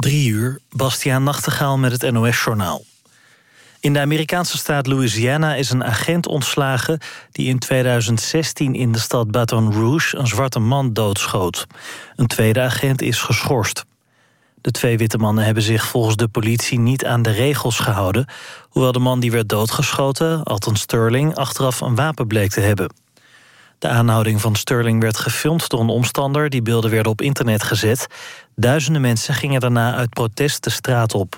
Drie uur, Bastiaan Nachtegaal met het NOS-journaal. In de Amerikaanse staat Louisiana is een agent ontslagen... die in 2016 in de stad Baton Rouge een zwarte man doodschoot. Een tweede agent is geschorst. De twee witte mannen hebben zich volgens de politie niet aan de regels gehouden... hoewel de man die werd doodgeschoten, Alton Sterling... achteraf een wapen bleek te hebben. De aanhouding van Sterling werd gefilmd door een omstander... die beelden werden op internet gezet. Duizenden mensen gingen daarna uit protest de straat op.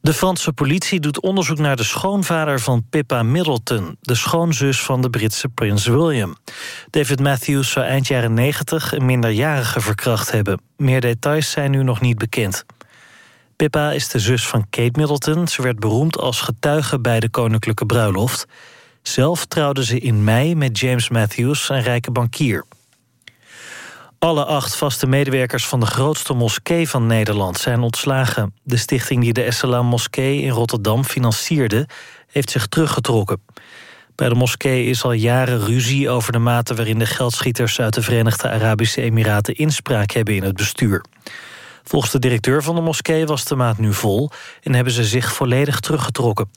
De Franse politie doet onderzoek naar de schoonvader van Pippa Middleton... de schoonzus van de Britse prins William. David Matthews zou eind jaren 90 een minderjarige verkracht hebben. Meer details zijn nu nog niet bekend. Pippa is de zus van Kate Middleton. Ze werd beroemd als getuige bij de koninklijke bruiloft. Zelf trouwde ze in mei met James Matthews, een rijke bankier. Alle acht vaste medewerkers van de grootste moskee van Nederland zijn ontslagen. De stichting die de Esselam Moskee in Rotterdam financierde... heeft zich teruggetrokken. Bij de moskee is al jaren ruzie over de mate... waarin de geldschieters uit de Verenigde Arabische Emiraten... inspraak hebben in het bestuur. Volgens de directeur van de moskee was de maat nu vol... en hebben ze zich volledig teruggetrokken.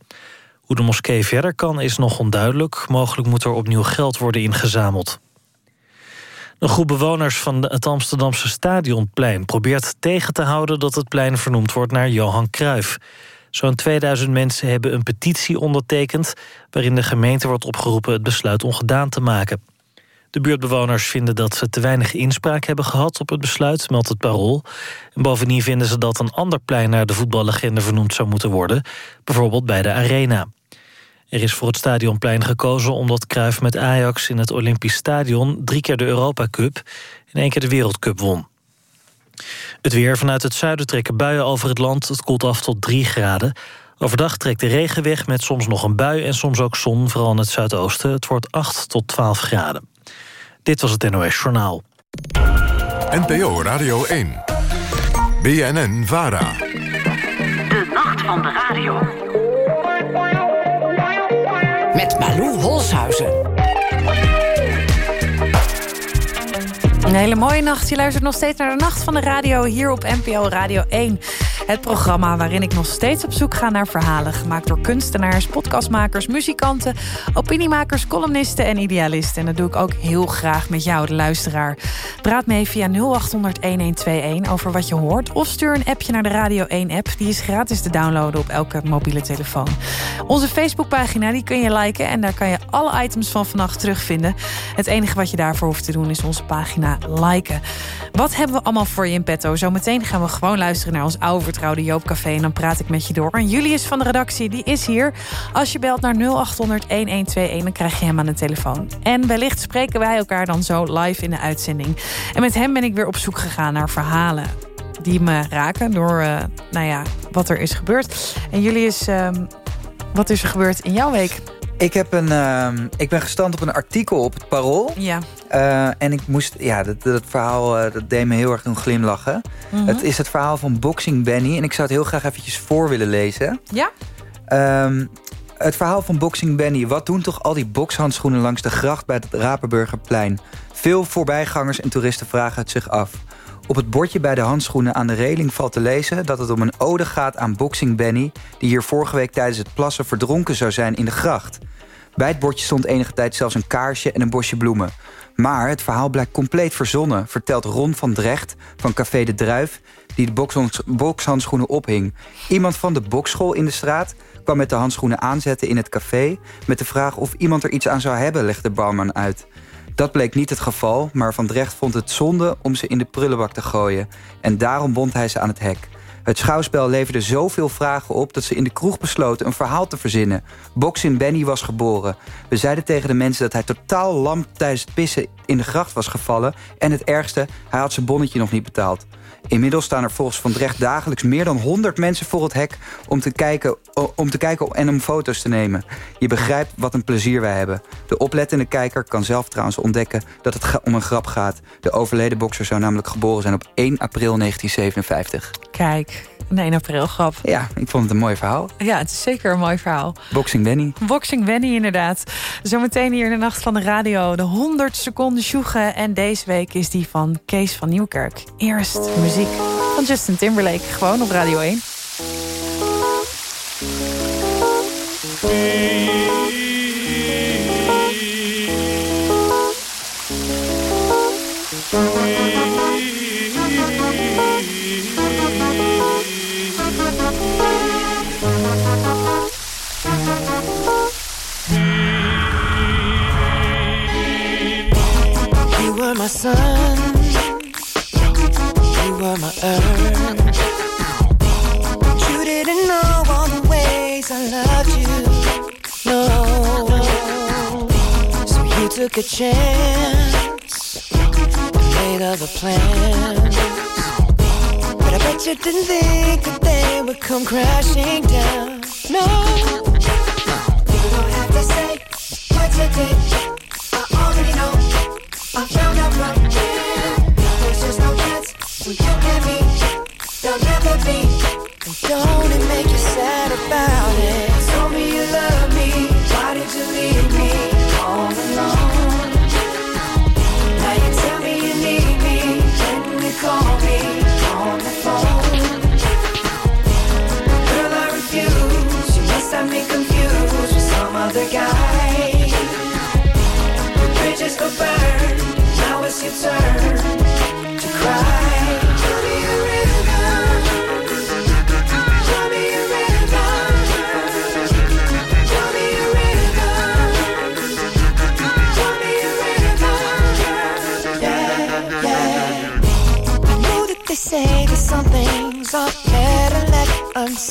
Hoe de moskee verder kan is nog onduidelijk. Mogelijk moet er opnieuw geld worden ingezameld. Een groep bewoners van het Amsterdamse Stadionplein... probeert tegen te houden dat het plein vernoemd wordt naar Johan Cruijff. Zo'n 2000 mensen hebben een petitie ondertekend... waarin de gemeente wordt opgeroepen het besluit ongedaan te maken. De buurtbewoners vinden dat ze te weinig inspraak hebben gehad op het besluit, meldt het parool. En bovendien vinden ze dat een ander plein naar de voetballegende vernoemd zou moeten worden, bijvoorbeeld bij de Arena. Er is voor het Stadionplein gekozen omdat Cruijff met Ajax in het Olympisch Stadion drie keer de Europa Cup en één keer de Wereldcup won. Het weer vanuit het zuiden trekken buien over het land. Het koelt af tot 3 graden. Overdag trekt de regen weg met soms nog een bui en soms ook zon, vooral in het zuidoosten. Het wordt 8 tot 12 graden. Dit was het NOS Journaal. NPO Radio 1. BNN Vara. De nacht van de radio. Met Malou Holshuizen. Een hele mooie nacht. Je luistert nog steeds naar de Nacht van de Radio hier op NPO Radio 1. Het programma waarin ik nog steeds op zoek ga naar verhalen... gemaakt door kunstenaars, podcastmakers, muzikanten... opiniemakers, columnisten en idealisten. En dat doe ik ook heel graag met jou, de luisteraar. Praat mee via 0800-1121 over wat je hoort... of stuur een appje naar de Radio 1-app. Die is gratis te downloaden op elke mobiele telefoon. Onze Facebookpagina die kun je liken... en daar kan je alle items van vannacht terugvinden. Het enige wat je daarvoor hoeft te doen is onze pagina liken. Wat hebben we allemaal voor je in petto? Zometeen gaan we gewoon luisteren naar ons oude vertrouwde Joop Café... en dan praat ik met je door. En Julius van de redactie, die is hier. Als je belt naar 0800-1121, dan krijg je hem aan de telefoon. En wellicht spreken wij elkaar dan zo live in de uitzending. En met hem ben ik weer op zoek gegaan naar verhalen die me raken door uh, nou ja, wat er is gebeurd. En Julius, uh, wat is er gebeurd in jouw week? Ik, heb een, uh, ik ben gestand op een artikel op het Parool. Ja. Uh, en ik moest, ja, dat, dat verhaal uh, dat deed me heel erg doen glimlachen. Mm -hmm. Het is het verhaal van Boxing Benny. En ik zou het heel graag eventjes voor willen lezen. Ja? Um, het verhaal van Boxing Benny. Wat doen toch al die bokshandschoenen langs de gracht bij het Rapenburgerplein? Veel voorbijgangers en toeristen vragen het zich af. Op het bordje bij de handschoenen aan de reling valt te lezen... dat het om een ode gaat aan Boxing Benny... die hier vorige week tijdens het plassen verdronken zou zijn in de gracht. Bij het bordje stond enige tijd zelfs een kaarsje en een bosje bloemen. Maar het verhaal blijkt compleet verzonnen... vertelt Ron van Drecht van Café de Druif... die de bokshandschoenen ophing. Iemand van de boksschool in de straat kwam met de handschoenen aanzetten in het café... met de vraag of iemand er iets aan zou hebben, legde de barman uit... Dat bleek niet het geval, maar Van Drecht vond het zonde om ze in de prullenbak te gooien. En daarom bond hij ze aan het hek. Het schouwspel leverde zoveel vragen op dat ze in de kroeg besloten een verhaal te verzinnen. Boxin Benny was geboren. We zeiden tegen de mensen dat hij totaal lam tijdens het pissen in de gracht was gevallen. En het ergste, hij had zijn bonnetje nog niet betaald. Inmiddels staan er volgens Van Drecht dagelijks meer dan 100 mensen voor het hek... Om te, kijken, om te kijken en om foto's te nemen. Je begrijpt wat een plezier wij hebben. De oplettende kijker kan zelf trouwens ontdekken dat het om een grap gaat. De overleden bokser zou namelijk geboren zijn op 1 april 1957. Kijk, Nee, een april grap. Ja, ik vond het een mooi verhaal. Ja, het is zeker een mooi verhaal. Boxing Benny. Boxing Benny, inderdaad. Zometeen hier in de Nacht van de Radio. De 100 seconden sjoegen. En deze week is die van Kees van Nieuwkerk. Eerst muziek van Justin Timberlake. Gewoon op Radio 1. My sun, you were my earth. You didn't know all the ways I loved you, no. So you took a chance made other plans. But I bet you didn't think that they would come crashing down, no. You don't have to say what you did. I found out him. There's just no chance and me. Be. Don't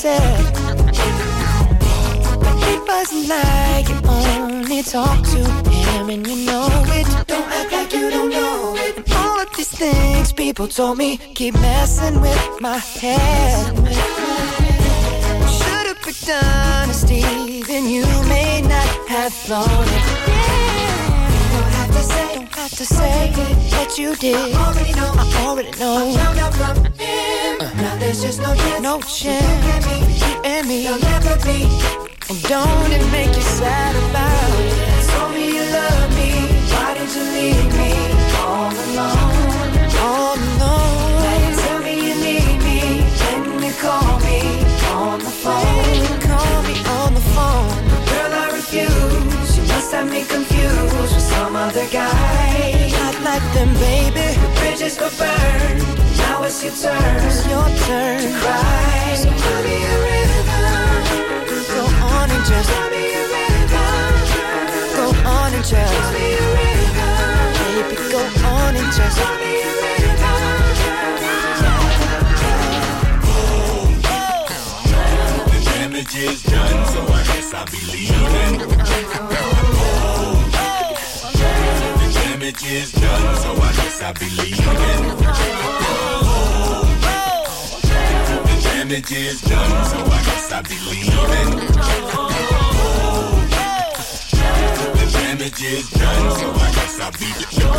But it wasn't like you only talk to him and you know it. Don't act like you don't know it. And all of these things people told me keep messing with my head. Should've picked honesty, then you may not have thought it. Don't have to say, don't have to say what you did. I already know, I already know. I found out from him. Now there's just no chance, no chance. You and me, there'll never be. And don't it make you sad about it? Told me you love me. Why did you leave me all alone? All alone. Bridges burn. Now it's your turn. It's your turn to cry. So tell me a river. Go on and just tell me a river. Go on and just tell me a river. Baby, go on and just tell me a river. The damage is done, so I guess I'll be leaving. Damage is done, so I guess I'll be leaving. The damage is done, so I guess I'll be leaving. The damage is done, so I guess I'll be leaving.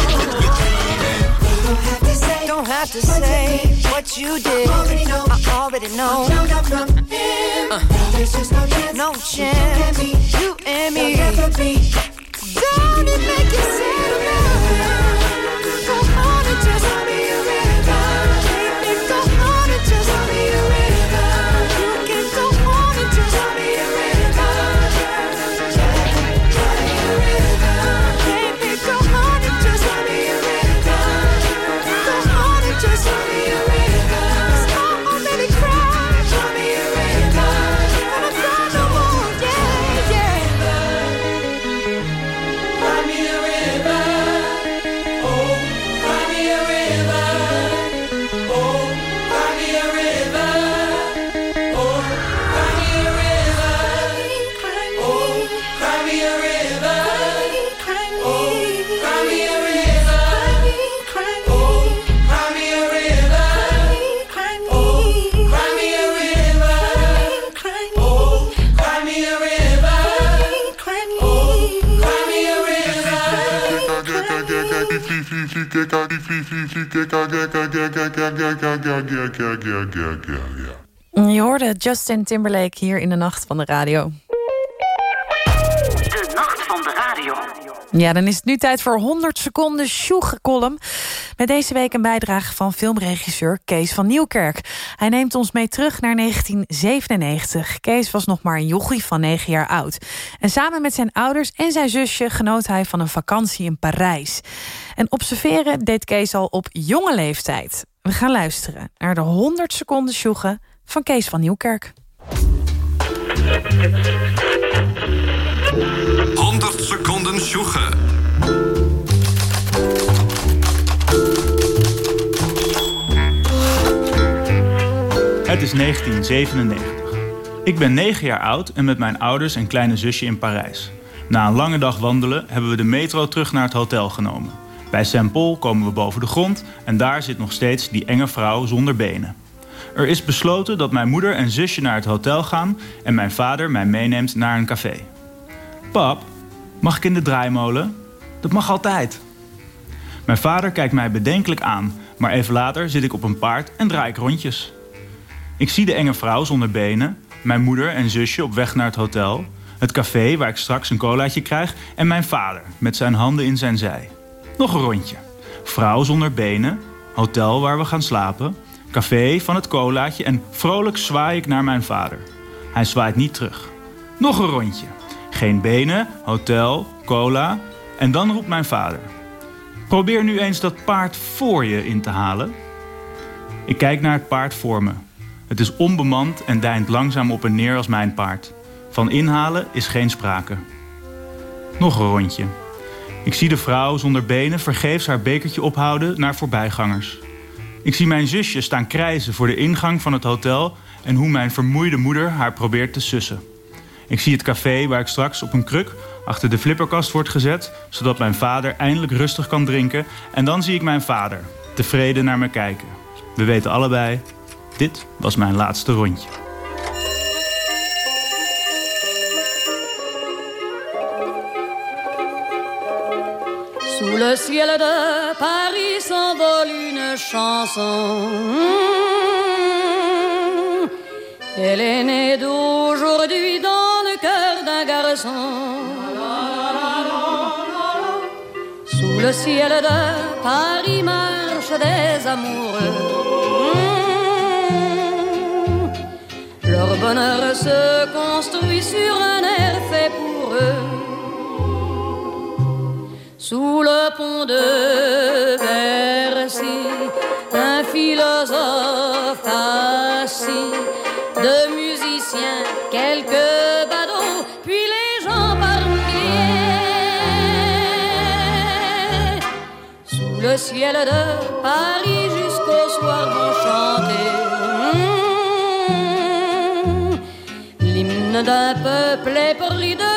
Don't have to say what you did. I already know. I already know. Found out from him. There's just no chance. No chance. You and me. Don't it make you sad Ooh. Je hoorde Justin Timberlake hier in de Nacht van de Radio. Ja, dan is het nu tijd voor 100 seconden Sjoeg-column. Met deze week een bijdrage van filmregisseur Kees van Nieuwkerk. Hij neemt ons mee terug naar 1997. Kees was nog maar een jochie van 9 jaar oud. En samen met zijn ouders en zijn zusje genoot hij van een vakantie in Parijs. En observeren deed Kees al op jonge leeftijd. We gaan luisteren naar de 100 seconden Sjoegen van Kees van Nieuwkerk. 100 seconden sjoegen. Het is 1997. Ik ben 9 jaar oud en met mijn ouders en kleine zusje in Parijs. Na een lange dag wandelen hebben we de metro terug naar het hotel genomen. Bij Saint-Paul komen we boven de grond en daar zit nog steeds die enge vrouw zonder benen. Er is besloten dat mijn moeder en zusje naar het hotel gaan en mijn vader mij meeneemt naar een café. Pap, mag ik in de draaimolen? Dat mag altijd. Mijn vader kijkt mij bedenkelijk aan, maar even later zit ik op een paard en draai ik rondjes. Ik zie de enge vrouw zonder benen, mijn moeder en zusje op weg naar het hotel, het café waar ik straks een colaatje krijg en mijn vader met zijn handen in zijn zij. Nog een rondje. Vrouw zonder benen, hotel waar we gaan slapen, café van het colaatje en vrolijk zwaai ik naar mijn vader. Hij zwaait niet terug. Nog een rondje. Geen benen, hotel, cola en dan roept mijn vader. Probeer nu eens dat paard voor je in te halen. Ik kijk naar het paard voor me. Het is onbemand en deint langzaam op en neer als mijn paard. Van inhalen is geen sprake. Nog een rondje. Ik zie de vrouw zonder benen vergeefs haar bekertje ophouden naar voorbijgangers. Ik zie mijn zusje staan krijzen voor de ingang van het hotel en hoe mijn vermoeide moeder haar probeert te sussen. Ik zie het café waar ik straks op een kruk achter de flipperkast wordt gezet, zodat mijn vader eindelijk rustig kan drinken. En dan zie ik mijn vader, tevreden naar me kijken. We weten allebei, dit was mijn laatste rondje. Sous le ciel de Paris s'envole une chanson. Elle est née dans d'un garçon. Sous le ciel de Paris marchent des amoureux. Leur bonheur se construit sur un air fait pour eux. Sous le pont de Bercy, un philosophe assis, de musiciens, quelques le ciel de Paris jusqu'au soir vont chanter mmh, l'hymne d'un peuple épris de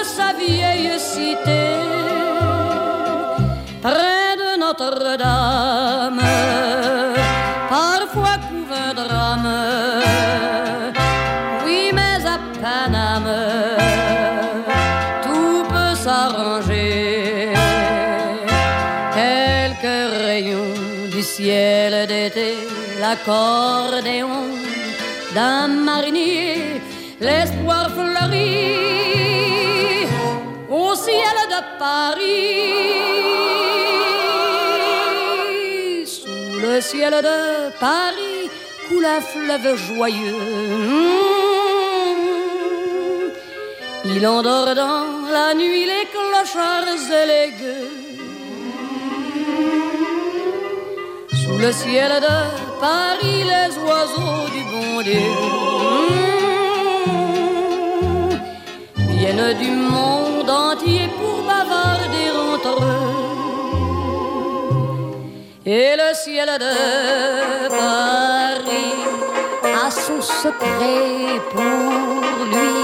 l'accordéon d'un marinier, l'espoir fleurit au ciel de Paris. Sous le ciel de Paris coule un fleuve joyeux. Il endort dans la nuit les clochards et les gueux. Le ciel de Paris, les oiseaux du bon Dieu viennent du monde entier pour bavarder entre eux. Et le ciel de Paris a son secret pour lui.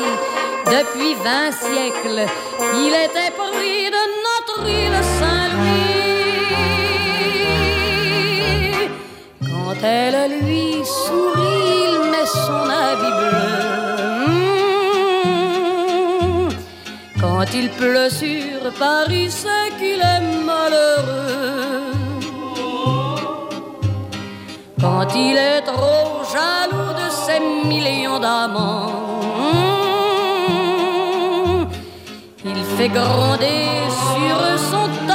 Depuis vingt siècles, il était pris de notre île Saint-Louis. Elle lui sourit, il met son habit bleu. Quand il pleut sur Paris, c'est qu'il est malheureux. Quand il est trop jaloux de ses millions d'amants. Il fait gronder sur son tonnerre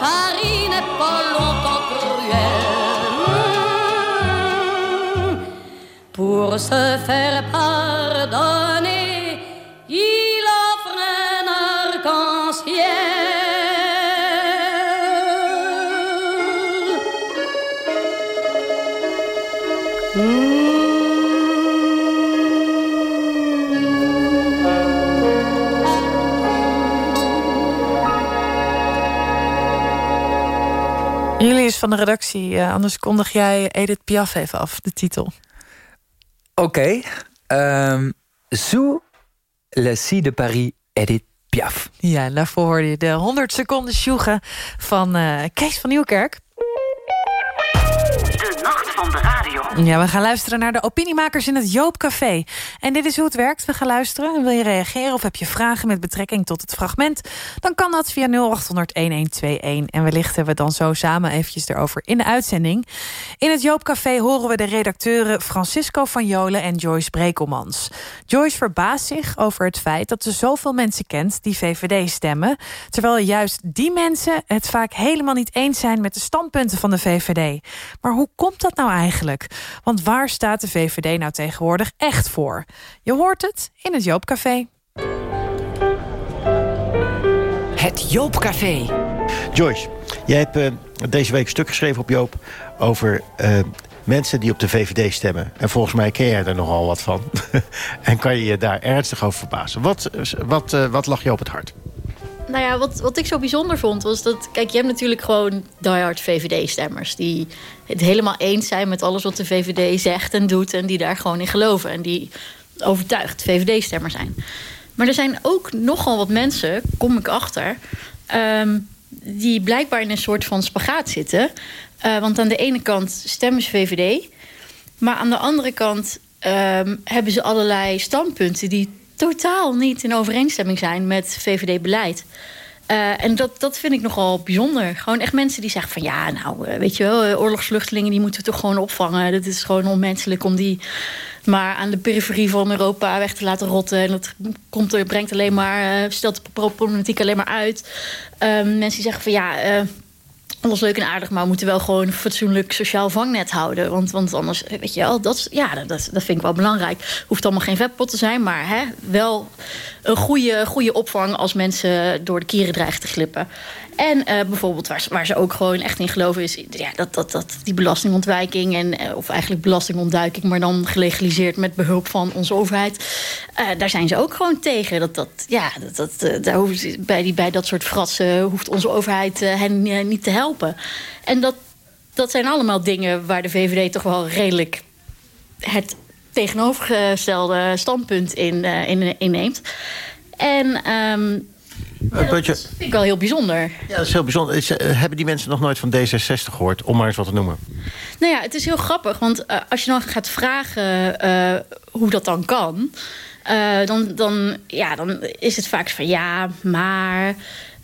Paris n'est pas longtemps cruel. Pour se faire pardonner, van de redactie, eh, anders kondig jij Edith Piaf even af, de titel. Oké. ehm Sous le Cie de Paris, Edith Piaf. Ja, daarvoor hoorde je de 100 seconden sjoegen van eh, Kees van Nieuwkerk. Van de radio. Ja, we gaan luisteren naar de opiniemakers in het Joop Café. En dit is hoe het werkt. We gaan luisteren. En wil je reageren of heb je vragen met betrekking tot het fragment? Dan kan dat via 0800-1121. En wellicht hebben we dan zo samen eventjes erover in de uitzending. In het Joop Café horen we de redacteuren Francisco van Jolen en Joyce Brekelmans. Joyce verbaast zich over het feit dat ze zoveel mensen kent die VVD stemmen. Terwijl juist die mensen het vaak helemaal niet eens zijn met de standpunten van de VVD. Maar hoe komt dat nou eigenlijk? Want waar staat de VVD nou tegenwoordig echt voor? Je hoort het in het Joopcafé. Het Joopcafé. Joyce, jij hebt eh, deze week een stuk geschreven op Joop... over eh, mensen die op de VVD stemmen. En volgens mij ken jij er nogal wat van. en kan je je daar ernstig over verbazen. Wat, wat, eh, wat lag je op het hart? Nou ja, wat, wat ik zo bijzonder vond was dat... Kijk, je hebt natuurlijk gewoon diehard VVD-stemmers... die het helemaal eens zijn met alles wat de VVD zegt en doet... en die daar gewoon in geloven en die overtuigd VVD-stemmer zijn. Maar er zijn ook nogal wat mensen, kom ik achter... ehm, die blijkbaar in een soort van spagaat zitten. Eh, want aan de ene kant stemmen ze VVD... maar aan de andere kant ehm, hebben ze allerlei standpunten... die totaal niet in overeenstemming zijn met VVD-beleid. Eh, en dat, dat vind ik nogal bijzonder. Gewoon echt mensen die zeggen van ja, nou, eh, weet je wel, eh, oorlogsvluchtelingen die moeten we toch gewoon opvangen. Dat is gewoon onmenselijk om die maar aan de periferie van Europa weg te laten rotten. En dat komt brengt alleen maar, stelt de problematiek alleen maar uit. Ehm, mensen die zeggen van ja. Alles leuk en aardig, maar we moeten wel gewoon een fatsoenlijk sociaal vangnet houden. Want, anders, weet je wel, dat, ja, dat, dat vind ik wel belangrijk. Hoeft allemaal geen vetpot te zijn, maar hè, wel een goede, goede opvang als mensen door de kieren dreigen te glippen. En eh, bijvoorbeeld waar, waar ze ook gewoon echt in geloven is ja, dat, dat, dat die belastingontwijking en eh, of eigenlijk belastingontduiking, maar dan gelegaliseerd met behulp van onze overheid. eh, daar zijn ze ook gewoon tegen. Dat, dat, ja, dat, dat, ze- bij, die, bij dat soort fratsen hoeft onze overheid hen niet te helpen. En dat, dat zijn allemaal dingen waar de VVD toch wel redelijk het tegenovergestelde standpunt in, in, inneemt. En ehm, Beutje, dat vind ik wel heel bijzonder. ja, dat is heel bijzonder. Is, eh, hebben die mensen nog nooit van D66 gehoord? Om maar eens wat te noemen. Nou ja, het is heel grappig, want eh, als je dan gaat vragen eh, hoe dat dan kan, eh, dan, dan, ja, dan is het vaak van ja, maar.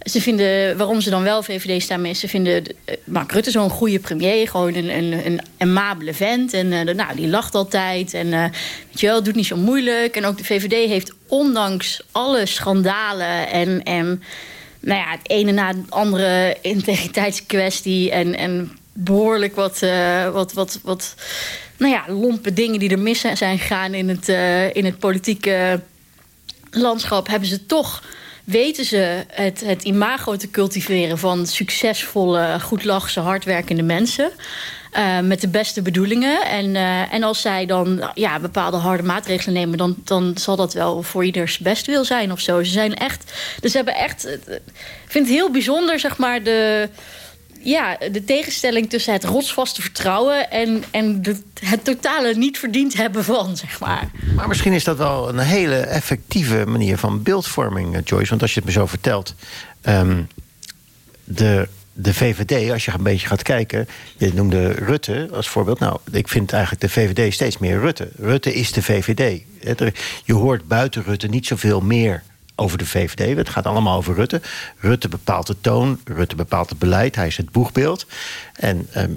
Ze vinden, waarom ze dan wel VVD stemmen, is ze vinden eh, Mark Rutte zo'n goede premier. Gewoon een, een, een amabele vent. En eh, nou, die lacht altijd. En eh, weet je wel, doet niet zo moeilijk. En ook de VVD heeft ondanks alle schandalen en, en nou ja, het ene na het andere integriteitskwestie en, en behoorlijk wat, wat, wat, wat nou ja, lompe dingen die er mis zijn gegaan in het, in het politieke landschap, hebben ze toch. Weten ze het, het imago te cultiveren van succesvolle, goedlachse, hardwerkende mensen. eh, met de beste bedoelingen. En, eh, en als zij dan ja, bepaalde harde maatregelen nemen, dan, dan zal dat wel voor ieders bestwil zijn of zo. Ze zijn echt. Dus ze hebben echt. eh, Ik vind het heel bijzonder, zeg maar, de ja, de tegenstelling tussen het rotsvaste vertrouwen en, en het totale niet verdiend hebben van, zeg maar. Maar misschien is dat wel een hele effectieve manier van beeldvorming, eh, Joyce. Want als je het me zo vertelt. ehm, de, de VVD, als je een beetje gaat kijken. Je noemde Rutte als voorbeeld. Nou, ik vind eigenlijk de VVD steeds meer Rutte. Rutte is de VVD. Je hoort buiten Rutte niet zoveel meer over de VVD. Het gaat allemaal over Rutte. Rutte bepaalt de toon, Rutte bepaalt het beleid. Hij is het boegbeeld. En ehm,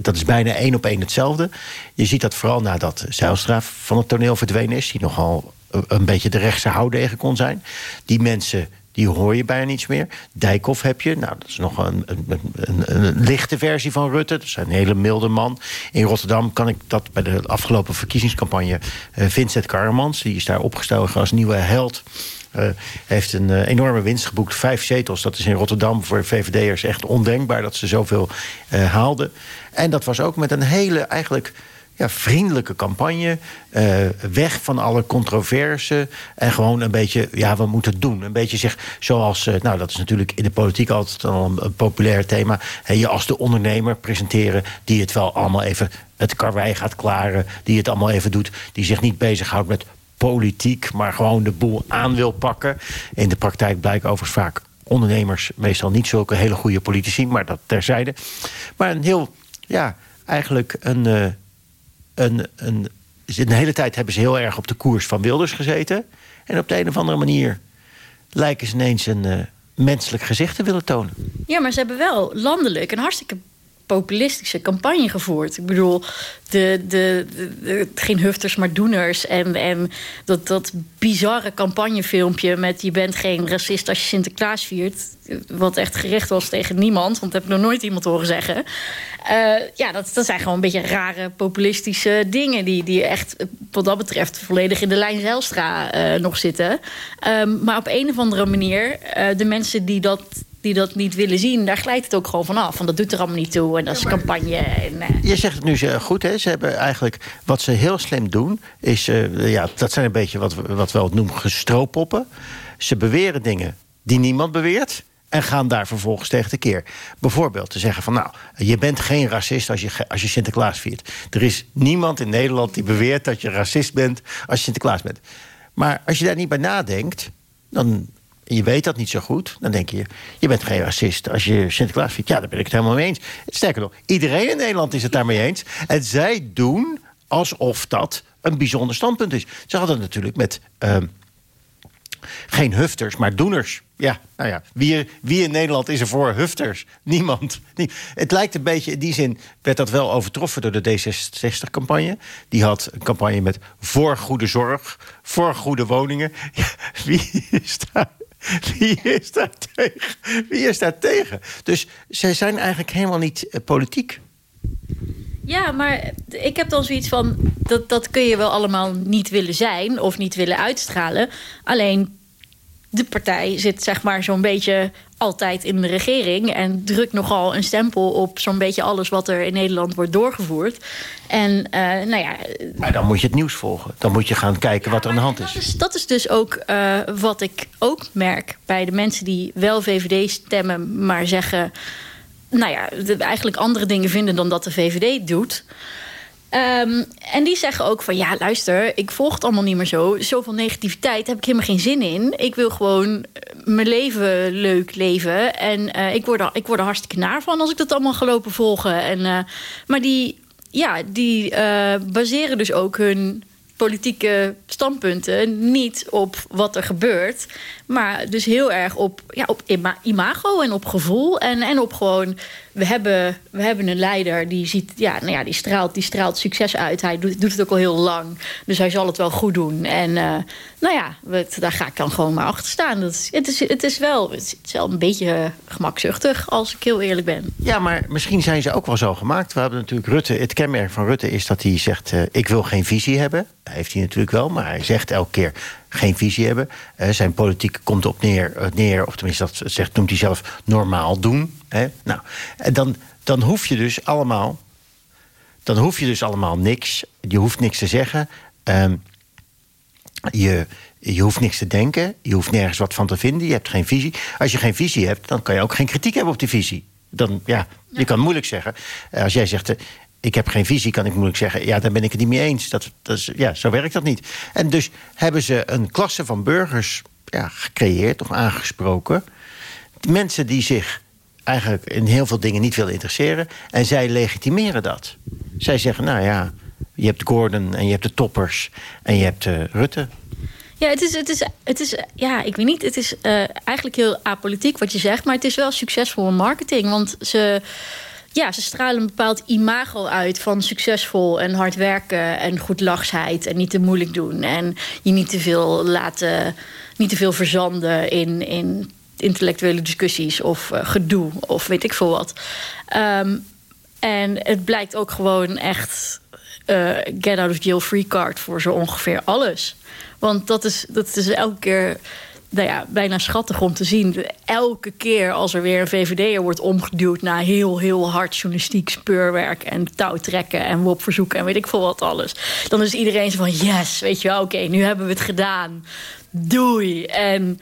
dat is bijna één op één hetzelfde. Je ziet dat vooral nadat Zijlstra van het toneel verdwenen is... die nogal een beetje de rechtse houdegen kon zijn. Die mensen die hoor je bijna niets meer. Dijkhoff heb je. Nou, dat is nog een, een, een, lichte versie van Rutte. Dat is een hele milde man. In Rotterdam kan ik dat bij de afgelopen verkiezingscampagne... Uh, Vincent Karremans, die is daar opgestoken als nieuwe held... Uh, heeft een uh, enorme winst geboekt. Vijf zetels. Dat is in Rotterdam voor VVD'ers echt ondenkbaar... dat ze zoveel haalden. En dat was ook met een hele eigenlijk ja, vriendelijke campagne. Uh, weg van alle controverse. En gewoon een beetje, ja, we moeten het doen. Een beetje zich, zoals, uh, nou, dat is natuurlijk in de politiek altijd al een, populair thema. He, je als de ondernemer presenteren die het wel allemaal even het karwei gaat klaren. Die het allemaal even doet. Die zich niet bezighoudt met politiek, maar gewoon de boel aan wil pakken. In de praktijk blijken overigens vaak ondernemers meestal niet zulke hele goede politici, maar dat terzijde. Maar een heel, ja, eigenlijk een. Uh, een, een, de hele tijd hebben ze heel erg op de koers van Wilders gezeten. En op de een of andere manier lijken ze ineens een uh, menselijk gezicht te willen tonen. Ja, maar ze hebben wel landelijk een hartstikke populistische campagne gevoerd. Ik bedoel, de, de, geen hufters, maar doeners. En, en dat, dat bizarre campagnefilmpje met... je bent geen racist als je Sinterklaas viert... wat echt gericht was tegen niemand... want dat heb ik nog nooit iemand horen zeggen. Uh, ja, dat, dat zijn gewoon een beetje rare populistische dingen... die, die echt wat dat betreft volledig in de lijn Zijlstra uh, nog zitten. Um, maar op een of andere manier... De mensen die dat die dat niet willen zien, daar glijdt het ook gewoon vanaf. Want dat doet er allemaal niet toe en dat is campagne. En, uh... Je zegt het nu goed, hè? Ze hebben eigenlijk, wat ze heel slim doen, is, uh, ja, dat zijn een beetje wat, wat we wel noemen gestrooppoppen. Ze beweren dingen die niemand beweert. En gaan daar vervolgens tegen de keer. Bijvoorbeeld te zeggen van nou, je bent geen racist als je, als je Sinterklaas viert. Er is niemand in Nederland die beweert dat je racist bent als je Sinterklaas bent. Maar als je daar niet bij nadenkt, dan je weet dat niet zo goed, dan denk je... je bent geen racist als je Sinterklaas vindt. Ja, daar ben ik het helemaal mee eens. Sterker nog, iedereen in Nederland is het daarmee eens. En zij doen alsof dat een bijzonder standpunt is. Ze hadden natuurlijk met... Uh, geen hufters, maar doeners. Ja, nou ja, wie, wie in Nederland is er voor hufters? Niemand. Het lijkt een beetje, in die zin werd dat wel overtroffen door de D66-campagne. Die had een campagne met voor goede zorg, voor goede woningen. Ja, wie is daar Wie is daar tegen? Wie is daar tegen? Dus zij zijn eigenlijk helemaal niet uh, politiek. Ja, maar ik heb dan zoiets van... Dat, dat kun je wel allemaal niet willen zijn of niet willen uitstralen. Alleen de partij zit zeg maar zo'n beetje altijd in de regering... en drukt nogal een stempel op zo'n beetje alles... wat er in Nederland wordt doorgevoerd. En uh, nou ja... Maar dan moet je het nieuws volgen. Dan moet je gaan kijken wat er aan de hand is. Dat is, dat is dus ook uh, wat ik ook merk bij de mensen die wel VVD stemmen... maar zeggen, nou ja, eigenlijk andere dingen vinden dan dat de VVD doet... Um, en die zeggen ook van ja, luister, ik volg het allemaal niet meer zo. Zoveel negativiteit heb ik helemaal geen zin in. Ik wil gewoon mijn leven leuk leven. En uh, ik, word er, ik word er hartstikke naar van als ik dat allemaal gelopen volgen. En, uh, maar die, ja, die baseren dus ook hun politieke standpunten niet op wat er gebeurt. Maar dus heel erg op, ja, op imago en op gevoel. En, en op gewoon we hebben, we hebben een leider die ziet, ja, nou ja, die straalt, die straalt succes uit. Hij doet, doet het ook al heel lang. Dus hij zal het wel goed doen. En uh, nou ja, daar ga ik dan gewoon maar achter staan. Dat het, is, het, is wel, het is wel een beetje gemakzuchtig, als ik heel eerlijk ben. Ja, maar misschien zijn ze ook wel zo gemaakt. We hebben natuurlijk Rutte. Het kenmerk van Rutte is dat hij zegt: uh, Ik wil geen visie hebben. Dat heeft hij natuurlijk wel, maar hij zegt elke keer geen visie hebben. Uh, zijn politiek komt op neer, neer, of tenminste dat zegt, noemt hij zelf normaal doen. Hè? Nou, dan, dan hoef je dus allemaal. Dan hoef je dus allemaal niks. Je hoeft niks te zeggen. Um, je, je hoeft niks te denken. Je hoeft nergens wat van te vinden. Je hebt geen visie. Als je geen visie hebt, dan kan je ook geen kritiek hebben op die visie. Dan, ja, je kan moeilijk zeggen. Eh, als jij zegt, eh, ik heb geen visie, kan ik moeilijk zeggen... ja, daar ben ik het niet mee eens. Dat, dat is, ja, zo werkt dat niet. En dus hebben ze een klasse van burgers ja, gecreëerd of aangesproken. Mensen die zich eigenlijk in heel veel dingen niet willen interesseren. En zij legitimeren dat. Zij zeggen, nou ja, je hebt Gordon en je hebt de toppers en je hebt uh, Rutte. Ja, het is, het is, het is, ja, ik weet niet. Het is uh, eigenlijk heel apolitiek wat je zegt, maar het is wel succesvol marketing. Want ze, ja, ze stralen een bepaald imago uit van succesvol en hard werken en goedlachsheid en niet te moeilijk doen en je niet te veel laten, niet te veel verzanden in, in intellectuele discussies of uh, gedoe of weet ik veel wat. Um, en het blijkt ook gewoon echt uh, get out of jail free card voor zo ongeveer alles. Want dat is, dat is elke keer nou ja, bijna schattig om te zien. Elke keer als er weer een VVD'er wordt omgeduwd... naar heel, heel hard journalistiek speurwerk en touwtrekken... en WOP verzoeken en weet ik veel wat alles... dan is iedereen zo van yes, weet je wel, oké, nu hebben we het gedaan. Doei. En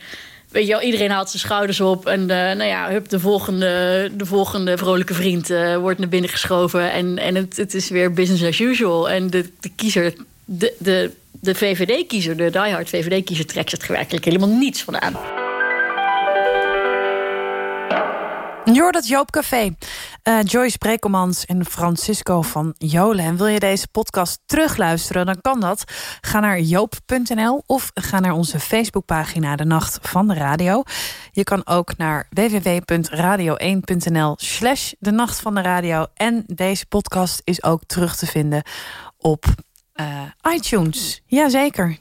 weet je wel, iedereen haalt zijn schouders op. En uh, nou ja, hup, de volgende, de volgende vrolijke vriend uh, wordt naar binnen geschoven. En, en het, het is weer business as usual. En de, de kiezer, de, de, de VVD-kiezer, de diehard VVD-kiezer... trekt het werkelijk helemaal niets van aan. Je Joop Café. Uh, Joyce Brekelmans en Francisco van Jolen. En wil je deze podcast terugluisteren, dan kan dat. Ga naar joop.nl of ga naar onze Facebookpagina De Nacht van de Radio. Je kan ook naar www.radio1.nl slash De Nacht van de Radio. En deze podcast is ook terug te vinden op iTunes. Jazeker.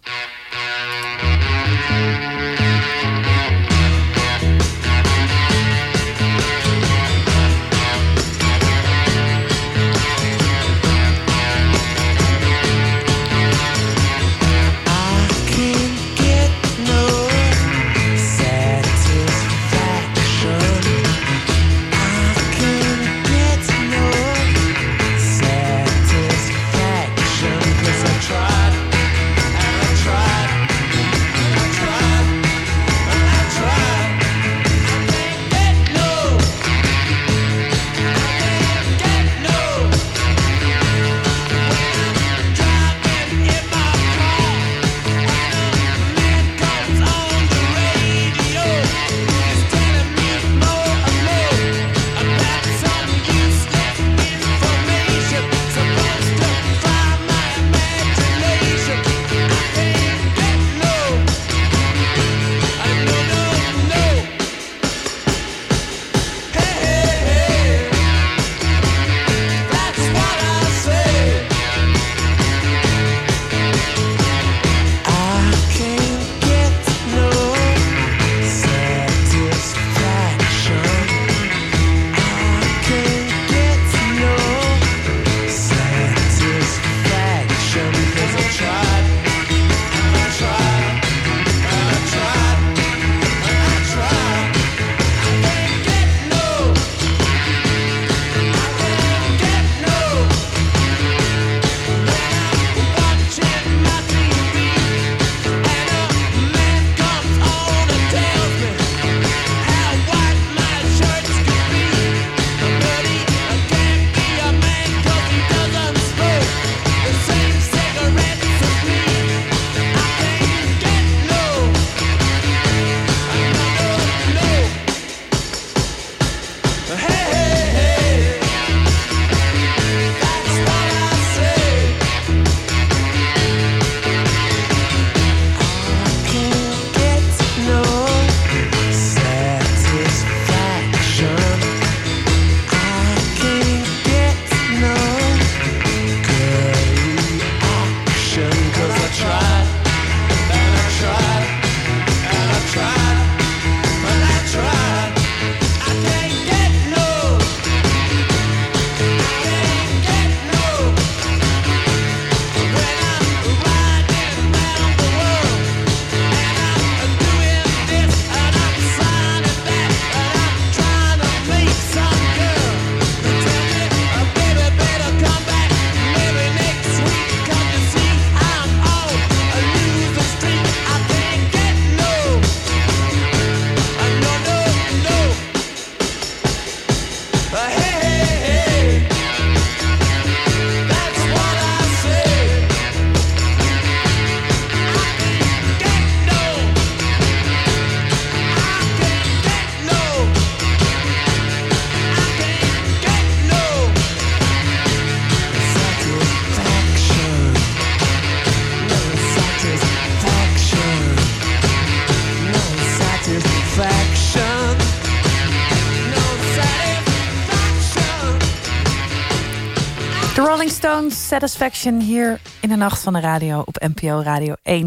Satisfaction hier in de nacht van de radio op NPO Radio 1.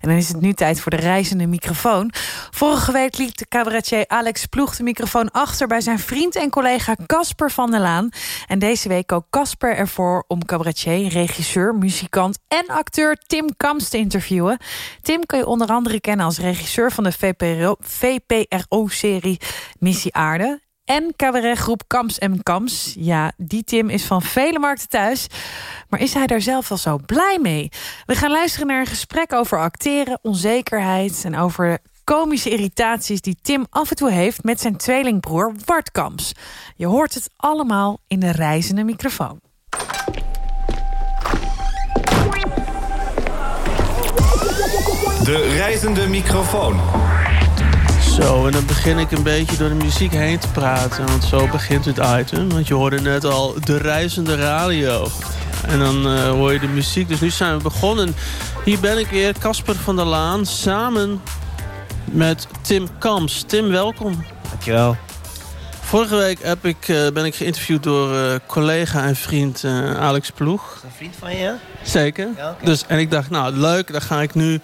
En dan is het nu tijd voor de reizende microfoon. Vorige week liet de cabaretier Alex Ploeg de microfoon achter... bij zijn vriend en collega Casper van der Laan. En deze week ook Casper ervoor om cabaretier, regisseur, muzikant... en acteur Tim Kams te interviewen. Tim kan je onder andere kennen als regisseur van de VPRO-serie Missie Aarde en cabaretgroep Kams en Kams. Ja, die Tim is van vele markten thuis. Maar is hij daar zelf wel zo blij mee? We gaan luisteren naar een gesprek over acteren, onzekerheid... en over komische irritaties die Tim af en toe heeft... met zijn tweelingbroer Bart Kams. Je hoort het allemaal in de reizende microfoon. De reizende microfoon. Zo, en dan begin ik een beetje door de muziek heen te praten. Want zo begint het item. Want je hoorde net al de reizende radio. En dan uh, hoor je de muziek. Dus nu zijn we begonnen. Hier ben ik weer, Casper van der Laan. Samen met Tim Kams. Tim, welkom. Dankjewel. Vorige week heb ik, uh, ben ik geïnterviewd door uh, collega en vriend Alex Ploeg. Is dat een vriend van je? Zeker. Ja, okay. dus, en ik dacht, nou leuk, dan ga ik nu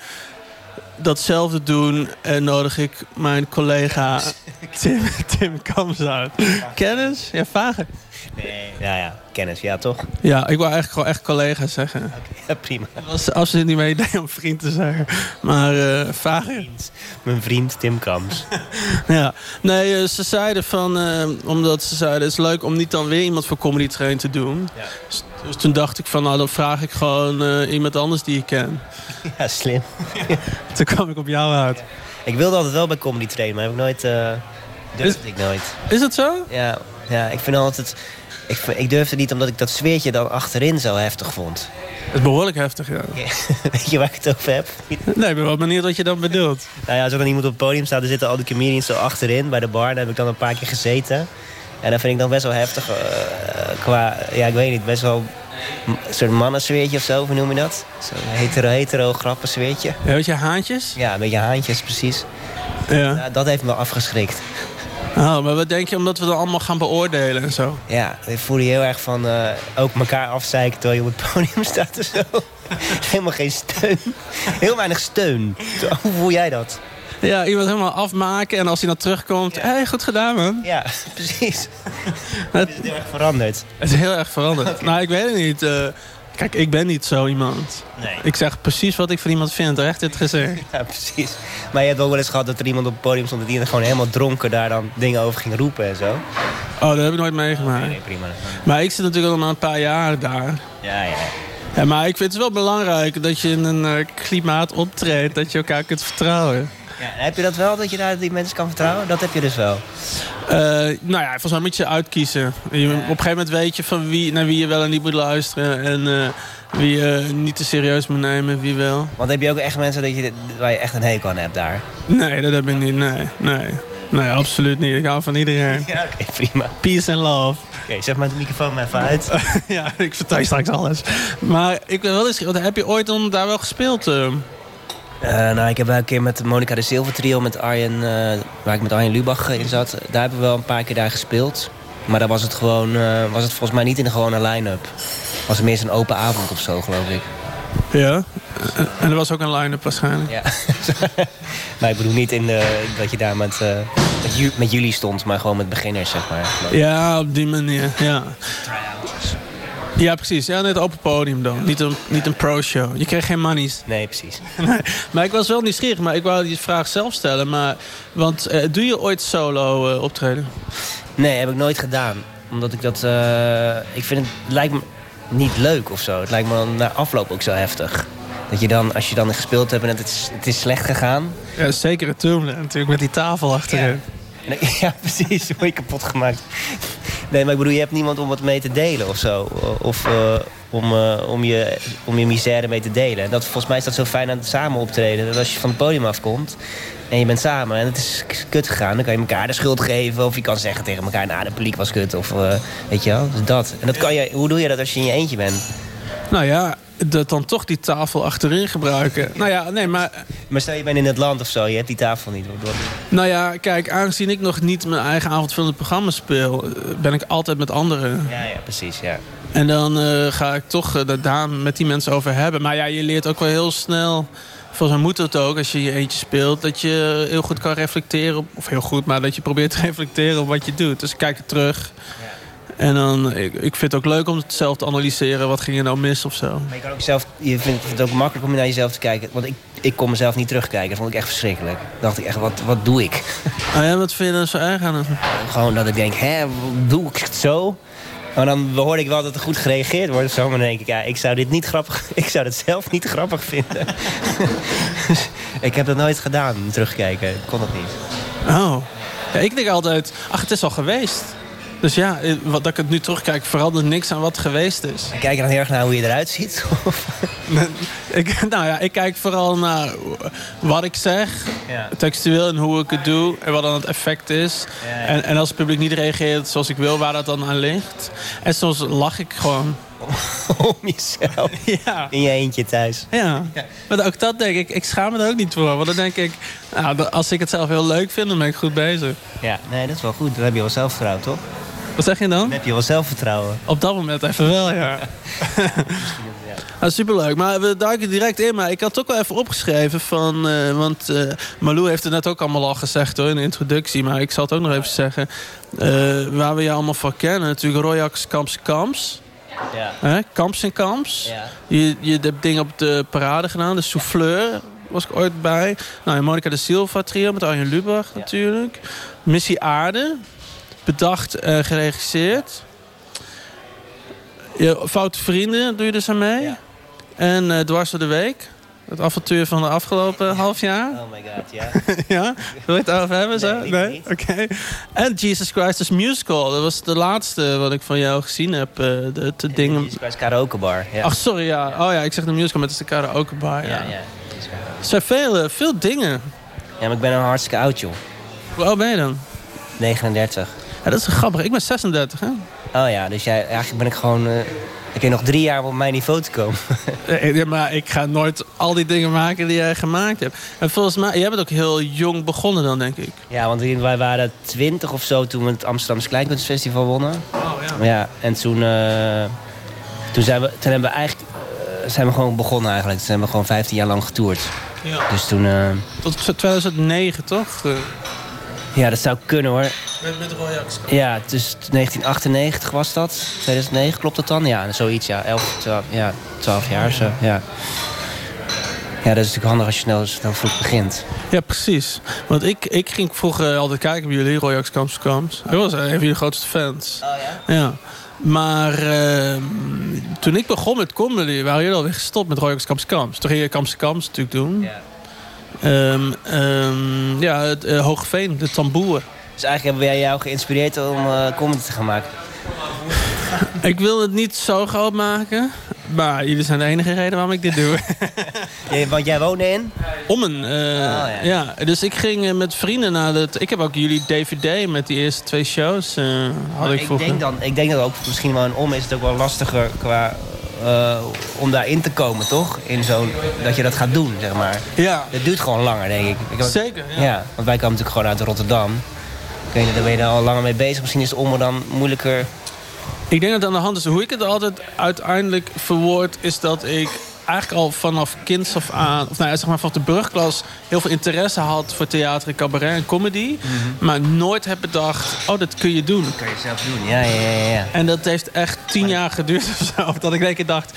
datzelfde doen en nodig ik mijn collega Tim, Tim Kams uit. Kennis? Ja, vragen. Nee, ja, ja, kennis, ja toch? Ja, ik wil eigenlijk gewoon echt collega zeggen. Okay, ja, prima. Het was absoluut niet mijn idee om vriend te zeggen. Maar uh, vragen. Vriend. Mijn vriend Tim Kams. ja, nee, uh, ze zeiden van, uh, omdat ze zeiden, het is leuk om niet dan weer iemand voor Comedy Train te doen. Ja. Dus, dus, toen dacht ik van, nou dan vraag ik gewoon iemand anders die ik ken. Ja, slim. toen kwam ik op jou uit. Ik wilde altijd wel bij Comedy Train, maar heb ik nooit, durfde ik nooit. Is het zo? Ja, ja ik vind altijd... Ik, ik durfde niet omdat ik dat sfeertje dan achterin zo heftig vond. Het is behoorlijk heftig, ja. Weet je waar ik het over heb? Nee, ik ben wel benieuwd wat je dan bedoelt. nou ja, als er dan iemand op het podium staat... dan zitten al die comedians zo achterin bij de bar. Daar heb ik dan een paar keer gezeten. En dat vind ik dan best wel heftig. Uh, qua, ja, ik weet niet, best wel een soort mannensfeertje of zo, hoe noem je dat? Zo'n hetero-hetero grappensfeertje. Ja, weet je, haantjes? Ja, een beetje haantjes, precies. Ja. Dat heeft me afgeschrikt. Oh, maar wat denk je omdat we dan allemaal gaan beoordelen en zo? Ja, ik voel je heel erg van uh, ook elkaar afzeiken terwijl je op het podium staat en zo. Helemaal geen steun. Heel weinig steun. Hoe voel jij dat? Ja, iemand helemaal afmaken en als hij dan terugkomt... Hé, ja. hey, goed gedaan, man. Ja, precies. het is heel erg veranderd. Het is heel erg veranderd. Okay. Nou, ik weet het niet. Uh, kijk, ik ben niet zo iemand. Nee. Ik zeg precies wat ik van iemand vind, recht dit gezegd. Ja, precies. Maar je hebt ook wel eens gehad dat er iemand op het podium stond... die gewoon helemaal dronken daar dan dingen over ging roepen en zo. Oh, dat heb ik nooit meegemaakt. Nee, nee, prima. Maar ik zit natuurlijk al maar een paar jaar daar. Ja, ja. Ja, maar ik vind het wel belangrijk dat je in een uh, klimaat optreedt... dat je elkaar kunt vertrouwen. Ja, heb je dat wel, dat je daar die mensen kan vertrouwen? Dat heb je dus wel. Uh, nou ja, volgens mij moet je uitkiezen. Je, ja. Op een gegeven moment weet je van wie, naar wie je wel en niet moet luisteren. En uh, wie je niet te serieus moet nemen, wie wel. Want heb je ook echt mensen dat je, waar je echt een hekel aan hebt daar? Nee, dat heb ik niet. Nee, nee. Nee, absoluut niet. Ik hou van iedereen. Ja, oké, okay, prima. Peace and love. Oké, okay, zeg maar de microfoon maar even uit. ja, ik vertel je straks alles. Maar ik ben wel eens... Heb je ooit dan daar wel gespeeld? Uh? Uh, nou, ik heb wel een keer met Monica de Silver trio, met Arjen, uh, waar ik met Arjen Lubach in zat. Daar hebben we wel een paar keer daar gespeeld. Maar daar was het gewoon, uh, was het volgens mij niet in de gewone line-up. Was het meer een open avond of zo, geloof ik. Ja, en er was ook een line-up waarschijnlijk. Ja, maar ik bedoel niet in de, dat je daar met, met, met, jullie stond, maar gewoon met beginners, zeg maar. Ja, op die manier, ja. Ja, precies. Ja, net open podium dan. Niet een, niet een pro-show. Je kreeg geen monies. Nee, precies. Nee, maar ik was wel nieuwsgierig, maar ik wou die vraag zelf stellen. Maar, want uh, doe je ooit solo uh, optreden? Nee, heb ik nooit gedaan. Omdat ik dat... Uh, ik vind het, het lijkt me niet leuk of zo. Het lijkt me dan na afloop ook zo heftig. Dat je dan, als je dan gespeeld hebt en het is, het is slecht gegaan. Ja, zeker het toen natuurlijk met die tafel achterin. Ja, ja precies. Word je kapot gemaakt. Nee, maar ik bedoel, je hebt niemand om wat mee te delen of zo. Of uh, om, uh, om, je, om je misère mee te delen. En dat, volgens mij is dat zo fijn aan het samen optreden. Dat als je van het podium afkomt en je bent samen en het is kut gegaan... dan kan je elkaar de schuld geven. Of je kan zeggen tegen elkaar, nou, de publiek was kut. Of uh, weet je wel, dus dat. En dat kan je, hoe doe je dat als je in je eentje bent? Nou ja, dat dan toch die tafel achterin gebruiken. Nou ja, nee, maar... Maar stel je bent in het land of zo, je hebt die tafel niet. Wat- Nou ja, kijk, aangezien ik nog niet mijn eigen avondvullend programma speel... eh, ben ik altijd met anderen. Ja, ja, precies, ja. En dan eh, ga ik toch eh, het daar met die mensen over hebben. Maar ja, je leert ook wel heel snel... Volgens mij moet het ook, als je je eentje speelt... dat je heel goed kan reflecteren... op- of heel goed, maar dat je probeert te reflecteren op wat je doet. Dus kijk terug. En dan, ik, ik vind het ook leuk om het zelf te analyseren. Wat ging er nou mis of zo? Maar je kan ook zelf, je vindt het ook makkelijk om naar jezelf te kijken. Want ik, ik kon mezelf niet terugkijken. Dat vond ik echt verschrikkelijk. Dacht ik echt, wat, wat doe ik? Ah ja, wat vind je dan zo erg aan? Gewoon dat ik denk, hè, doe ik het zo? Maar dan hoorde ik wel dat er goed gereageerd wordt of zo. Maar dan denk ik, ja, ik zou dit niet grappig... Ik zou het zelf niet grappig vinden. Dus ik heb dat nooit gedaan, terugkijken. Ik kon dat niet. Oh. Ja, ik denk altijd, ach, het is al geweest. Dus ja, eh, wat dat ik het nu terugkijk, verandert niks aan wat geweest is. Kijk je dan heel erg naar hoe je eruit ziet? ik, nou ja, ik kijk vooral naar wat ik zeg, Ja. textueel en hoe ik het doe en wat dan het effect is. Ja, ja. En, en als het publiek niet reageert zoals ik wil, waar dat dan aan ligt. En soms lach ik gewoon. Om jezelf. Ja. In je eentje thuis. Ja, maar ook dat denk ik, ik schaam me er ook niet voor. Want dan denk ik, nou, als ik het zelf heel leuk vind, dan ben ik goed bezig. Ja, nee, dat is wel goed. Dan heb je wel zelfvertrouwen, toch? Wat zeg je dan? Dan heb je wel zelfvertrouwen. Op dat moment even wel, ja. Ah, superleuk. Maar we duiken direct in. Maar ik had het ook wel even opgeschreven van... eh, want eh, Malou heeft het net ook allemaal al gezegd hoor, in de introductie. Maar ik zal het ook nog even zeggen. Eh, waar we je allemaal van kennen. Natuurlijk Royax Kamps Kamps. Ja. Hè? Kamps en Kamps. Ja. Je, je hebt dingen op de parade gedaan. De souffleur was ik ooit bij. Nou, Monica de Silva trio met Arjen Lubach natuurlijk. Missie Aarde. Bedacht en geregisseerd. Je Foute Vrienden doe je dus aan mee. En eh, Dwars door de Week. Het avontuur van de afgelopen half jaar. Oh my god, ja. ja? Wil je het over hebben zo? Nee. Oké. En Jesus Christ is Musical. Dat was de laatste wat ik van jou gezien heb. eh, de, de dingen... Bij karaoke bar. Ja. Ach, sorry, ja. Oh ja, ik zeg de musical, maar het is de karaoke bar. Ja. ja, ja. Er zijn veel, eh, veel dingen. Ja, maar ik ben een hartstikke oud, joh. Hoe oud ben je dan? 39. Ja, dat is grappig. Ik ben 36, hè? Oh ja, dus jij, eigenlijk ben ik gewoon... eh, ik heb nog drie jaar om op mijn niveau te komen. Eh, Ja, maar ik ga nooit al die dingen maken die jij gemaakt hebt. En volgens mij, jij bent ook heel jong begonnen dan, denk ik. ja, want wij waren 20 of zo toen we het Amsterdamse Kleinkunstfestival wonnen. Oh ja. Ja, en toen, eh, toen, zijn we, toen hebben we eigenlijk, zijn we gewoon begonnen eigenlijk. Toen hebben we gewoon 15 jaar lang getoerd. Ja. Dus toen, Tot 2009, toch? Eh, ja, dat zou kunnen hoor. Met, met Royax. Ja, dus 1998 was dat. 2009, klopt dat dan? Ja, zoiets, ja. 11, 12, ja, 12 jaar zo, ja. Ja, dat is natuurlijk handig als je snel, snel vroeg begint. Ja, precies. Want ik, ik ging vroeger altijd kijken bij jullie, Royax Kamps Kamps. Ik was een van je grootste fans. Oh ja? Ja. Maar ehm, toen ik begon met comedy, waren jullie alweer gestopt met Royax Kamps Kamps. Toen ging je Kamps Kamps natuurlijk doen. Ja. Ehm, ehm, ja, het uh, Hoogveen, de tamboer. Dus eigenlijk hebben wij jou geïnspireerd om uh, comedy te gaan maken. Ik wil het niet zo groot maken. Maar jullie zijn de enige reden waarom ik dit doe. ja, want jij woonde in? Ommen. Uh, oh, ja. ja. dus ik ging met vrienden naar het... Ik heb ook jullie DVD met die eerste twee shows. Uh, had ik, ik, denk dan, ik denk dat ook misschien wel in Om is het ook wel lastiger qua... Uh, om daarin te komen, toch? In zo'n dat je dat gaat doen, zeg maar. Ja. Dat duurt gewoon langer, denk ik. ik Zeker, ja. ja. Want wij komen natuurlijk gewoon uit Rotterdam. Ik weet niet, daar ben je al langer mee bezig. Misschien is het om dan moeilijker... Ik denk dat aan de hand is. Hoe ik het altijd uiteindelijk verwoord... is dat ik eigenlijk al vanaf kinds af aan... of nou, zeg maar vanaf de brugklas... heel veel interesse had voor theater, cabaret en comedy. Mm -hmm. Maar nooit heb bedacht... oh, dat kun je doen. Dat kan je zelf doen, ja, ja, ja. ja. En dat heeft echt tien jaar geduurd of zo. Dat ik een keer dacht...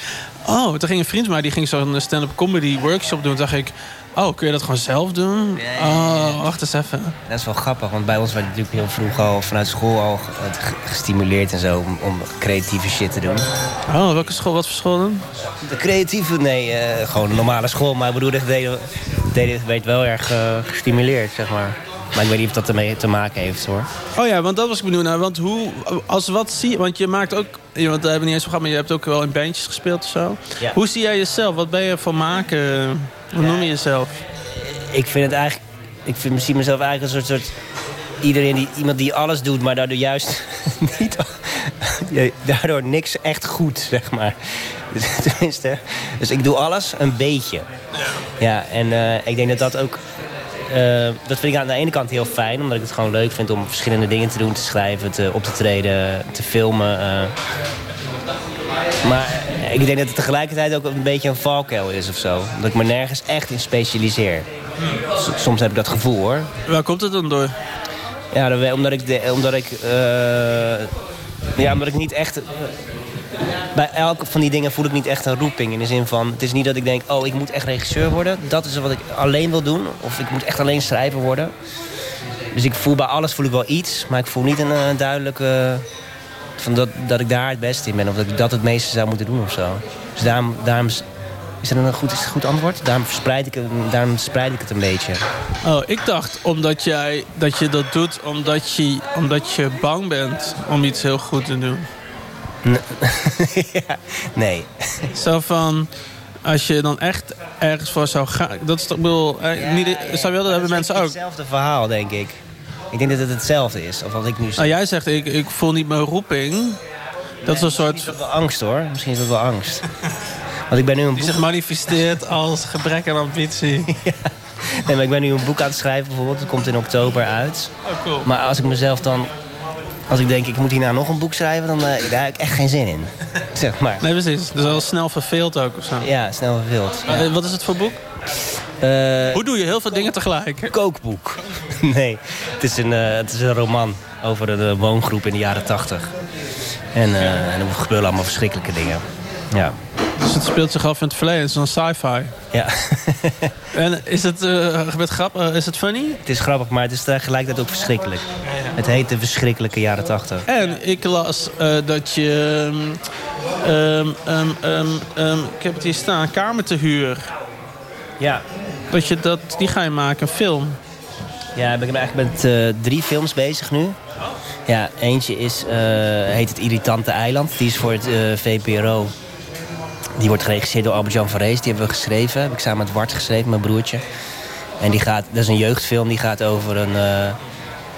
oh, toen ging een vriend van mij... die ging zo'n stand-up comedy workshop doen. Toen dacht ik... Oh, kun je dat gewoon zelf doen? Ja, ja, ja. Oh, wacht eens even. Dat is wel grappig, want bij ons werd natuurlijk heel vroeg al vanuit school al gestimuleerd en zo om, om creatieve shit te doen. Oh, welke school? Wat voor school dan? De creatieve, nee, uh, gewoon een normale school. Maar ik bedoel, dat deed, werd wel erg uh, gestimuleerd, zeg maar. Maar ik weet niet of dat ermee te maken heeft, hoor. Oh ja, want dat was ik benieuwd naar. Want hoe, als wat zie je... Want je maakt ook... Want dat hebben we niet eens gehad, maar je hebt ook wel in bandjes gespeeld of zo. Ja. Hoe zie jij jezelf? Wat ben je voor maken? Hoe noem je jezelf? Ik vind het eigenlijk... Ik vind, zie mezelf eigenlijk een soort... soort iedereen die, iemand die alles doet, maar daardoor juist niet, ja, daardoor niks echt goed, zeg maar. Tenminste, dus ik doe alles een beetje. Ja, en eh, ik denk dat dat ook... eh, dat vind ik aan de ene kant heel fijn, omdat ik het gewoon leuk vind om verschillende dingen te doen, te schrijven, te, op te treden, te filmen. eh. Maar ik denk dat het tegelijkertijd ook een beetje een valkuil is of zo. Dat ik me nergens echt in specialiseer. S- Soms heb ik dat gevoel hoor. Waar komt het dan door? Ja, dat- omdat ik, de, omdat ik, eh, ja, omdat ik niet echt... eh, bij elke van die dingen voel ik niet echt een roeping. In de zin van, het is niet dat ik denk... oh, ik moet echt regisseur worden. Dat is wat ik alleen wil doen. Of ik moet echt alleen schrijver worden. Dus ik voel bij alles voel ik wel iets. Maar ik voel niet een, eh, duidelijke... Van dat, dat ik daar het beste in ben. Of dat ik dat het meeste zou moeten doen of zo. Dus daarom... daarom is dat een goed, is goed antwoord? Daarom verspreid, ik, daarom verspreid ik het een beetje. Oh, ik dacht omdat jij dat je dat doet omdat je, omdat je bang bent om iets heel goed te doen. Nee. Zo van, als je dan echt ergens voor zou gaan... Dat is toch, ik bedoel, eh, niet, zou wel, dat hebben mensen ook. Hetzelfde verhaal, denk ik. Ik denk dat het hetzelfde is. Of wat ik nu zeg. Nou, jij zegt, ik, ik voel niet mijn roeping. Dat is een soort... Misschien is dat wel angst, hoor. Misschien is dat wel angst. Want ik ben nu een Die boek... zich manifesteert als gebrek aan ambitie. Nee, maar ik ben nu een boek aan het schrijven bijvoorbeeld. Het komt in oktober uit. Oh, cool. Maar als ik mezelf dan... Als ik denk, ik moet hierna nog een boek schrijven... dan eh, daar heb ik echt geen zin in. Zeg maar. Nee, precies. Dus al snel verveeld ook of zo. Ja, snel verveeld. Eh, wat is het voor boek? Hoe doe je heel veel dingen tegelijk? Kookboek. Nee, het is een, eh, het is een roman over een eh, woongroep in de jaren tachtig. En, eh, en er gebeuren allemaal verschrikkelijke dingen. Ja. Dus het speelt zich af in het verleden. Het is een sci-fi. Ja. en is het, eh met grap, eh, is het funny? Het is grappig, maar het is tegelijkertijd ook verschrikkelijk. Het heet de verschrikkelijke jaren tachtig. En ik las eh, dat je... ehm, ehm, ehm, ik heb het hier staan, kamer te huur. Ja. Dat je dat, die ga je maken, een film. Ja, ik ben eigenlijk met eh, drie films bezig nu. Ja, eentje is, eh, heet Het Irritante Eiland. Die is voor het VPRO. Die wordt geregisseerd door Albert-Jan van Rees. Die hebben we geschreven. Heb ik samen met Wart geschreven, mijn broertje. En die gaat, dat is een jeugdfilm. Die gaat over een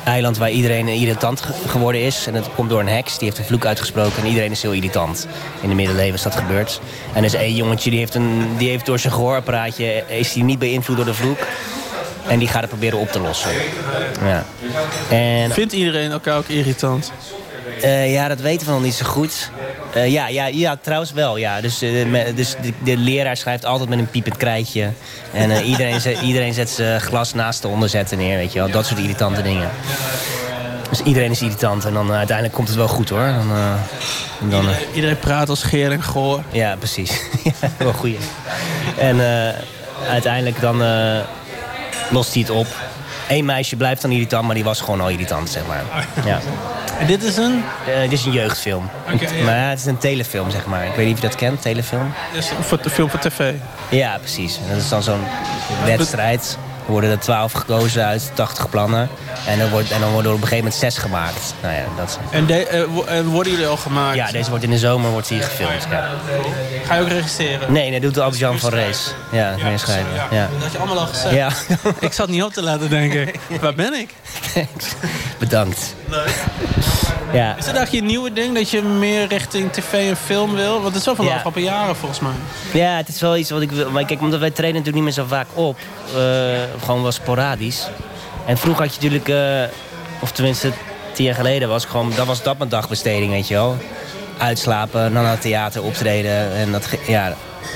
eiland waar iedereen irritant ge- geworden is. En dat komt door een heks. Die heeft een vloek uitgesproken. En iedereen is heel irritant. In de middeleeuwen is dat gebeurd. En er is één jongetje die heeft, een, die heeft door zijn gehoorapparaatje... is hij niet beïnvloed door de vloek. En die gaat het proberen op te lossen. Ja. En, Vindt iedereen elkaar ook irritant? Eh, ja, dat weten we nog niet zo goed. Eh, ja, ja, ja, trouwens wel. Ja. Dus, eh, me- dus de, de leraar schrijft altijd met een piepend krijtje. En iedereen, zet, iedereen zet zijn glas naast de onderzetten neer. Weet je wel. Dat soort irritante dingen. Dus iedereen is irritant. En dan uiteindelijk komt het wel goed hoor. Dan, dan, eh, Iedereen praat als geer en goor. ja, precies. wel goeie. En uiteindelijk dan lost hij het op. Eén meisje blijft dan irritant, maar die was gewoon al irritant, zeg maar. Ja. En dit is een? Eh, dit is een jeugdfilm. Ja. Maar ja, het is een telefilm, zeg maar. Ik weet niet of je dat kent, telefilm. Een voor- film voor tv. Ja, precies. En dat is dan zo'n wedstrijd. Er worden er twaalf gekozen uit 80 plannen. En dan, wordt, en dan worden er op een gegeven moment zes gemaakt. Nou ja, dat... En, de, eh, wo- en worden jullie al gemaakt? Ja, deze wordt in de zomer wordt hier gefilmd. Ja. Ga je ook regisseren? Nee, dat doet Albert-Jan van Rees. Ja, schrijven. Ja. Dat had je allemaal al gezegd. Ja. ik zat niet op te laten denken. Waar ben ik? Bedankt. Ja. Is het eigenlijk je nieuwe ding dat je meer richting tv en film wil? Want het is wel van de Ja. afgelopen jaren volgens mij. Ja, het is wel iets wat ik wil. Maar kijk, omdat wij trainen natuurlijk niet meer zo vaak op. eh, gewoon wel sporadisch. En vroeger had je natuurlijk, eh, of tenminste tien jaar geleden was gewoon, dat was dat mijn dagbesteding, weet je wel. Uitslapen, dan naar het theater optreden. En dat, ja,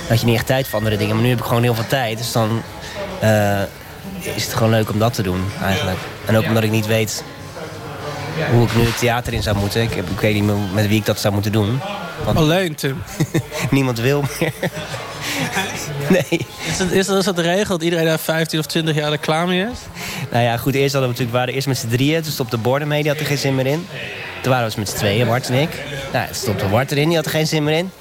had je niet echt tijd voor andere dingen. Maar nu heb ik gewoon heel veel tijd. Dus dan eh, is het gewoon leuk om dat te doen, eigenlijk. En ook omdat ik niet weet hoe ik nu het theater in zou moeten. Ik, heb, ik weet niet meer met wie ik dat zou moeten doen. Want Alleen, Tim. niemand wil meer. nee. Is het, is, het de regel dat iedereen daar 15 of 20 jaar er klaar mee is? Nou ja, goed, eerst hadden we natuurlijk, waren eerst met z'n drieën. Toen stopte Borden mee, die had er geen zin meer in. Toen waren we dus met z'n tweeën, Bart en ik. Nou, toen stopte Bart erin, die had er geen zin meer in.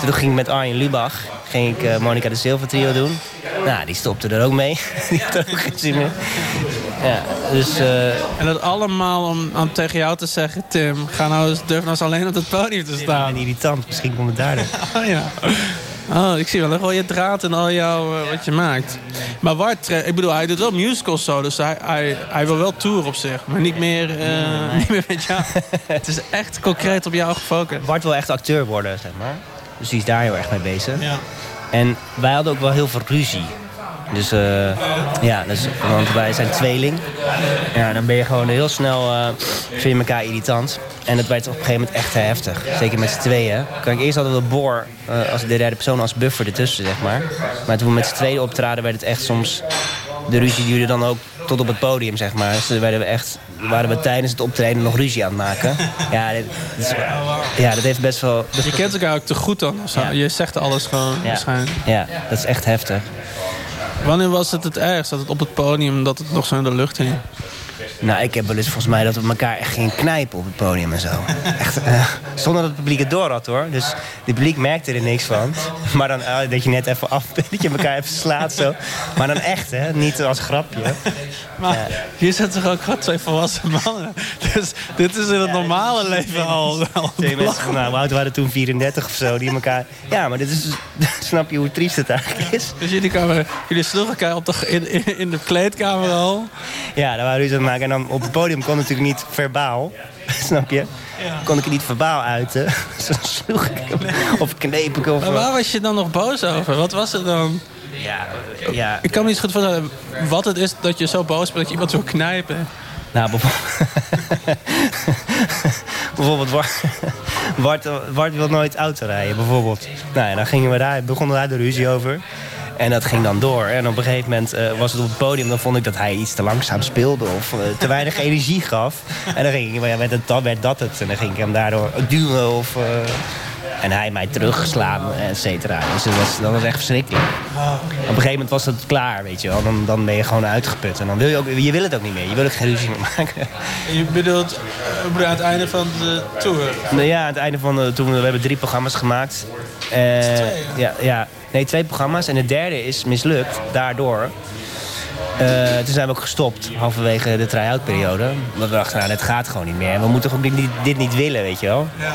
Toen ging ik met Arjen Lubach, ging ik eh, Monica de Silva trio doen. Nou, die stopte er ook mee. die had er ook geen zin meer. Ja, dus... eh, En dat allemaal om, om tegen jou te zeggen... Tim, ga nou eens, durf nou eens alleen op het podium te Ik staan. ben irritant, misschien komt het daardoor. Oh, ja. Oh, ik zie wel een rode draad in al jouw eh, wat je maakt. Maar Wart, eh, ik bedoel, hij doet wel musicals zo. Dus hij, hij, hij wil wel tour op zich. Maar niet meer, eh, niet meer met jou. Het is echt concreet op jou gefocust. Bart wil echt acteur worden, zeg maar. Dus die is daar heel erg mee bezig. Ja. En wij hadden ook wel heel veel ruzie. Dus eh, ja, dus, want wij zijn tweeling. Ja, dan ben je gewoon heel snel, eh, vind je elkaar irritant. En het werd op een gegeven moment echt heftig. Zeker met z'n tweeën. Kijk, eerst hadden we Bor eh, als de derde persoon als buffer ertussen, zeg maar. Maar toen we met z'n tweeën optraden, werd het echt soms... De ruzie duurde dan ook tot op het podium, zeg maar. Dus werden we echt, waren we tijdens het optreden nog ruzie aan het maken. Ja, dit, dit is- ja dat heeft best wel... Je kent elkaar ook te goed dan. Je zegt alles gewoon Ja. waarschijnlijk. Ja, dat is echt heftig. Wanneer was het het ergst? Dat het op het podium dat het nog zo in de lucht hing? Nou, ik heb wel eens volgens mij dat we elkaar echt gingen knijpen op het podium en zo. Echt, eh, zonder dat het publiek het door had, hoor. Dus het publiek merkte er niks van. Maar dan eh, dat je net even af, dat je elkaar even slaat zo. Maar dan echt, hè. Niet als grapje. Maar hier zitten toch ook gewoon twee volwassen mannen. Dus dit is in het normale leven al wel Twee mensen van, nou, oud waren toen 34 of zo, die elkaar... Ja, maar dit is, snap je hoe triest het eigenlijk is? Dus jullie, kwamen, jullie sloegen elkaar op de, in, in, in de kleedkamer al. Ja, daar waren we het maken. En dan op het podium kon natuurlijk niet verbaal. Snap je? Kon ik het niet verbaal uiten. Dus dan sloeg ik hem. Of kneep ik. Of, Maar waar was je dan nog boos over? Wat was het dan? Ja, ja. Ik kan me niet goed voorstellen wat het is dat je zo boos bent dat je iemand wil knijpen. Nou, bijvoorbeeld... bijvoorbeeld Bart, Bart, Bart wil nooit auto rijden, bijvoorbeeld. Nou ja, dan gingen we daar, begonnen daar de ruzie over. En dat ging dan door. En op een gegeven moment eh, was het op het podium... dan vond ik dat hij iets te langzaam speelde of eh, te weinig energie gaf. En dan ging ik, ja, werd, het, dan werd dat het. En dan ging ik hem daardoor duwen of... eh, en hij mij terugslaan, et cetera. Dus dat was, dat was echt verschrikkelijk. Op een gegeven moment was het klaar, weet je wel. Dan, dan ben je gewoon uitgeput. En dan wil je ook, je wil het ook niet meer. Je wil ook geen ruzie meer maken. Je bedoelt aan het einde van de tour? Nou ja, aan het einde van de, toen we, hebben drie programma's gemaakt. Eh, ja, ja, nee, twee programma's. En het derde is mislukt, daardoor. Eh, toen zijn we ook gestopt, halverwege de try-out periode. Want we dachten, nou, het gaat gewoon niet meer. We moeten ook dit, niet- dit niet willen, weet je wel. Ja.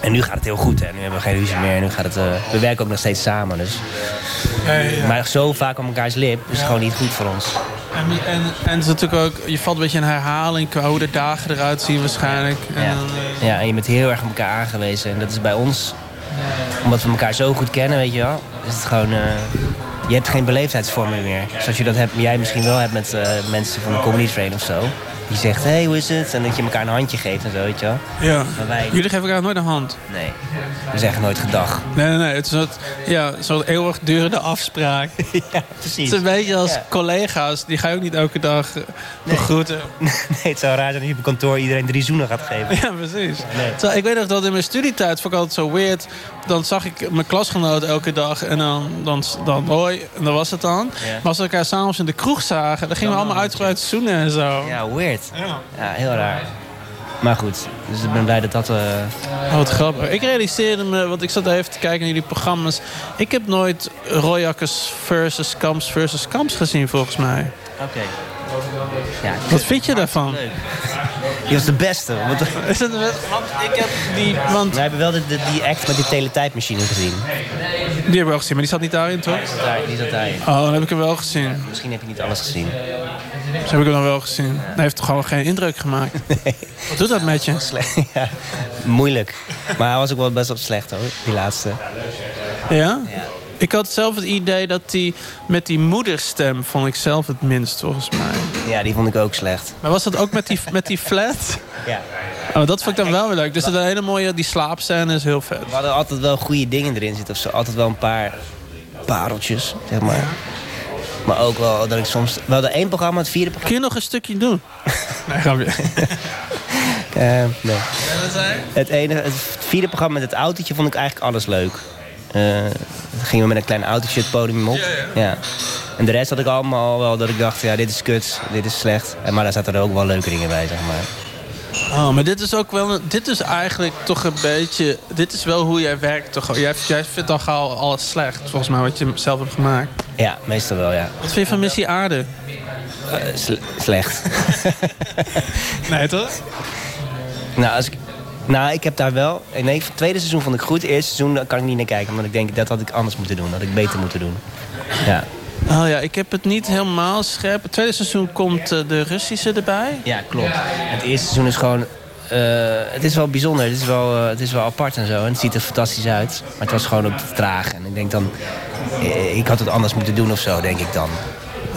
En nu gaat het heel goed, hè. Nu hebben we geen ruzie meer. Nu gaat het, eh, we werken ook nog steeds samen, dus... Ja, ja, ja. Maar zo vaak op elkaars lip is gewoon niet goed voor ons. En, en, en het is natuurlijk ook, je valt een beetje in herhaling qua hoe de dagen eruit zien waarschijnlijk. En Ja. dan, eh, ja, en je bent heel erg op elkaar aangewezen. En dat is bij ons, omdat we elkaar zo goed kennen, weet je wel. Is het gewoon, eh, je hebt geen beleefdheidsvormen meer. Zoals je dat hebt, jij misschien wel hebt met eh, mensen van de Comedy of zo. Die zegt, hé, hey, hoe is het? En dat je elkaar een handje geeft en zo, weet je wel. ja. Maar wij, Jullie geven elkaar nooit een hand. nee, we zeggen nooit gedag. Nee, nee, nee. Het is een soort, ja, een soort eeuwigdurende afspraak. ja, precies. Het is een beetje als Ja. collega's. Die ga je ook niet elke dag begroeten. Nee, het zou raar zijn als je op kantoor iedereen drie zoenen gaat geven. Ja, precies. Terwijl ik weet nog dat in mijn studietijd vond ik altijd zo weird. Dan zag ik mijn klasgenoot elke dag en dan, dan, dan hoi, en dat was het dan. Maar als we elkaar s'avonds in de kroeg zagen, dan gingen we allemaal uitgebreid zoenen en zo. Ja, weird. Ja. Ja, heel raar. Maar goed, dus ik ben blij dat dat... eh, Oh, wat grappig. Ik realiseerde me, want ik zat even te kijken naar jullie programma's. Ik heb nooit Royakkers versus Kamps versus Kamps gezien, volgens mij. Oké. Ja, Wat vind je daarvan? Leuk. Die was de beste. Want, Is het, want ik heb die... Want we hebben wel de, de- die act met die teletijdmachine gezien. die heb ik wel gezien, maar die zat niet daarin, toch? Die zat, daar, die zat daarin. Oh, dan heb ik hem wel gezien. Misschien heb je niet alles gezien. Dus heb ik hem dan wel gezien. Hij heeft toch gewoon geen indruk gemaakt. Wat doet dat met je? ja, moeilijk. Maar hij was ook wel best wel slecht hoor, die laatste. Ja? Ik had zelf het idee dat die met die moederstem vond ik zelf het minst, volgens mij. Ja, die vond ik ook slecht. Maar was dat ook met die, met die flat? Ja. Oh, dat vond ik dan wel weer leuk. Dus dat een hele mooie, die slaapscène is heel vet. We hadden altijd wel goede dingen erin zitten of zo. Altijd wel een paar pareltjes, zeg maar. Maar ook wel dat ik soms... We hadden één programma, het vierde Kun je nog een stukje doen? Nee, grapje. Eh, nee. Het, enige, het vierde programma met het autootje vond ik eigenlijk alles leuk. Eh, gingen we met een klein autootje het podium op. Ja, En de rest had ik allemaal wel dat ik dacht, ja, dit is kut, dit is slecht. En, maar daar zaten er ook wel leuke dingen bij, zeg maar. Oh, maar dit is ook wel... een- Dit is eigenlijk toch een beetje... Dit is wel hoe jij werkt, toch? Jij, jij vindt al gauw alles slecht, volgens mij, wat je zelf hebt gemaakt. Ja, meestal wel, ja. Wat vind je van Missie Aarde? Eh, sle- slecht. Nee, toch? nou, als ik... Nou, ik heb daar wel... Nee, het tweede seizoen vond ik goed. Het eerste seizoen kan ik niet naar kijken. Omdat ik denk, dat had ik anders moeten doen. Dat had ik beter moeten doen. Ja. Oh ja, ik heb het niet helemaal scherp. Het tweede seizoen komt eh, de Russische erbij. Ja, klopt. Het eerste seizoen is gewoon... eh, het is wel bijzonder. Het is wel, eh, het is wel apart en zo. En het ziet er fantastisch uit. Maar het was gewoon ook te traag. En ik denk dan... eh, ik had het anders moeten doen of zo, denk ik dan.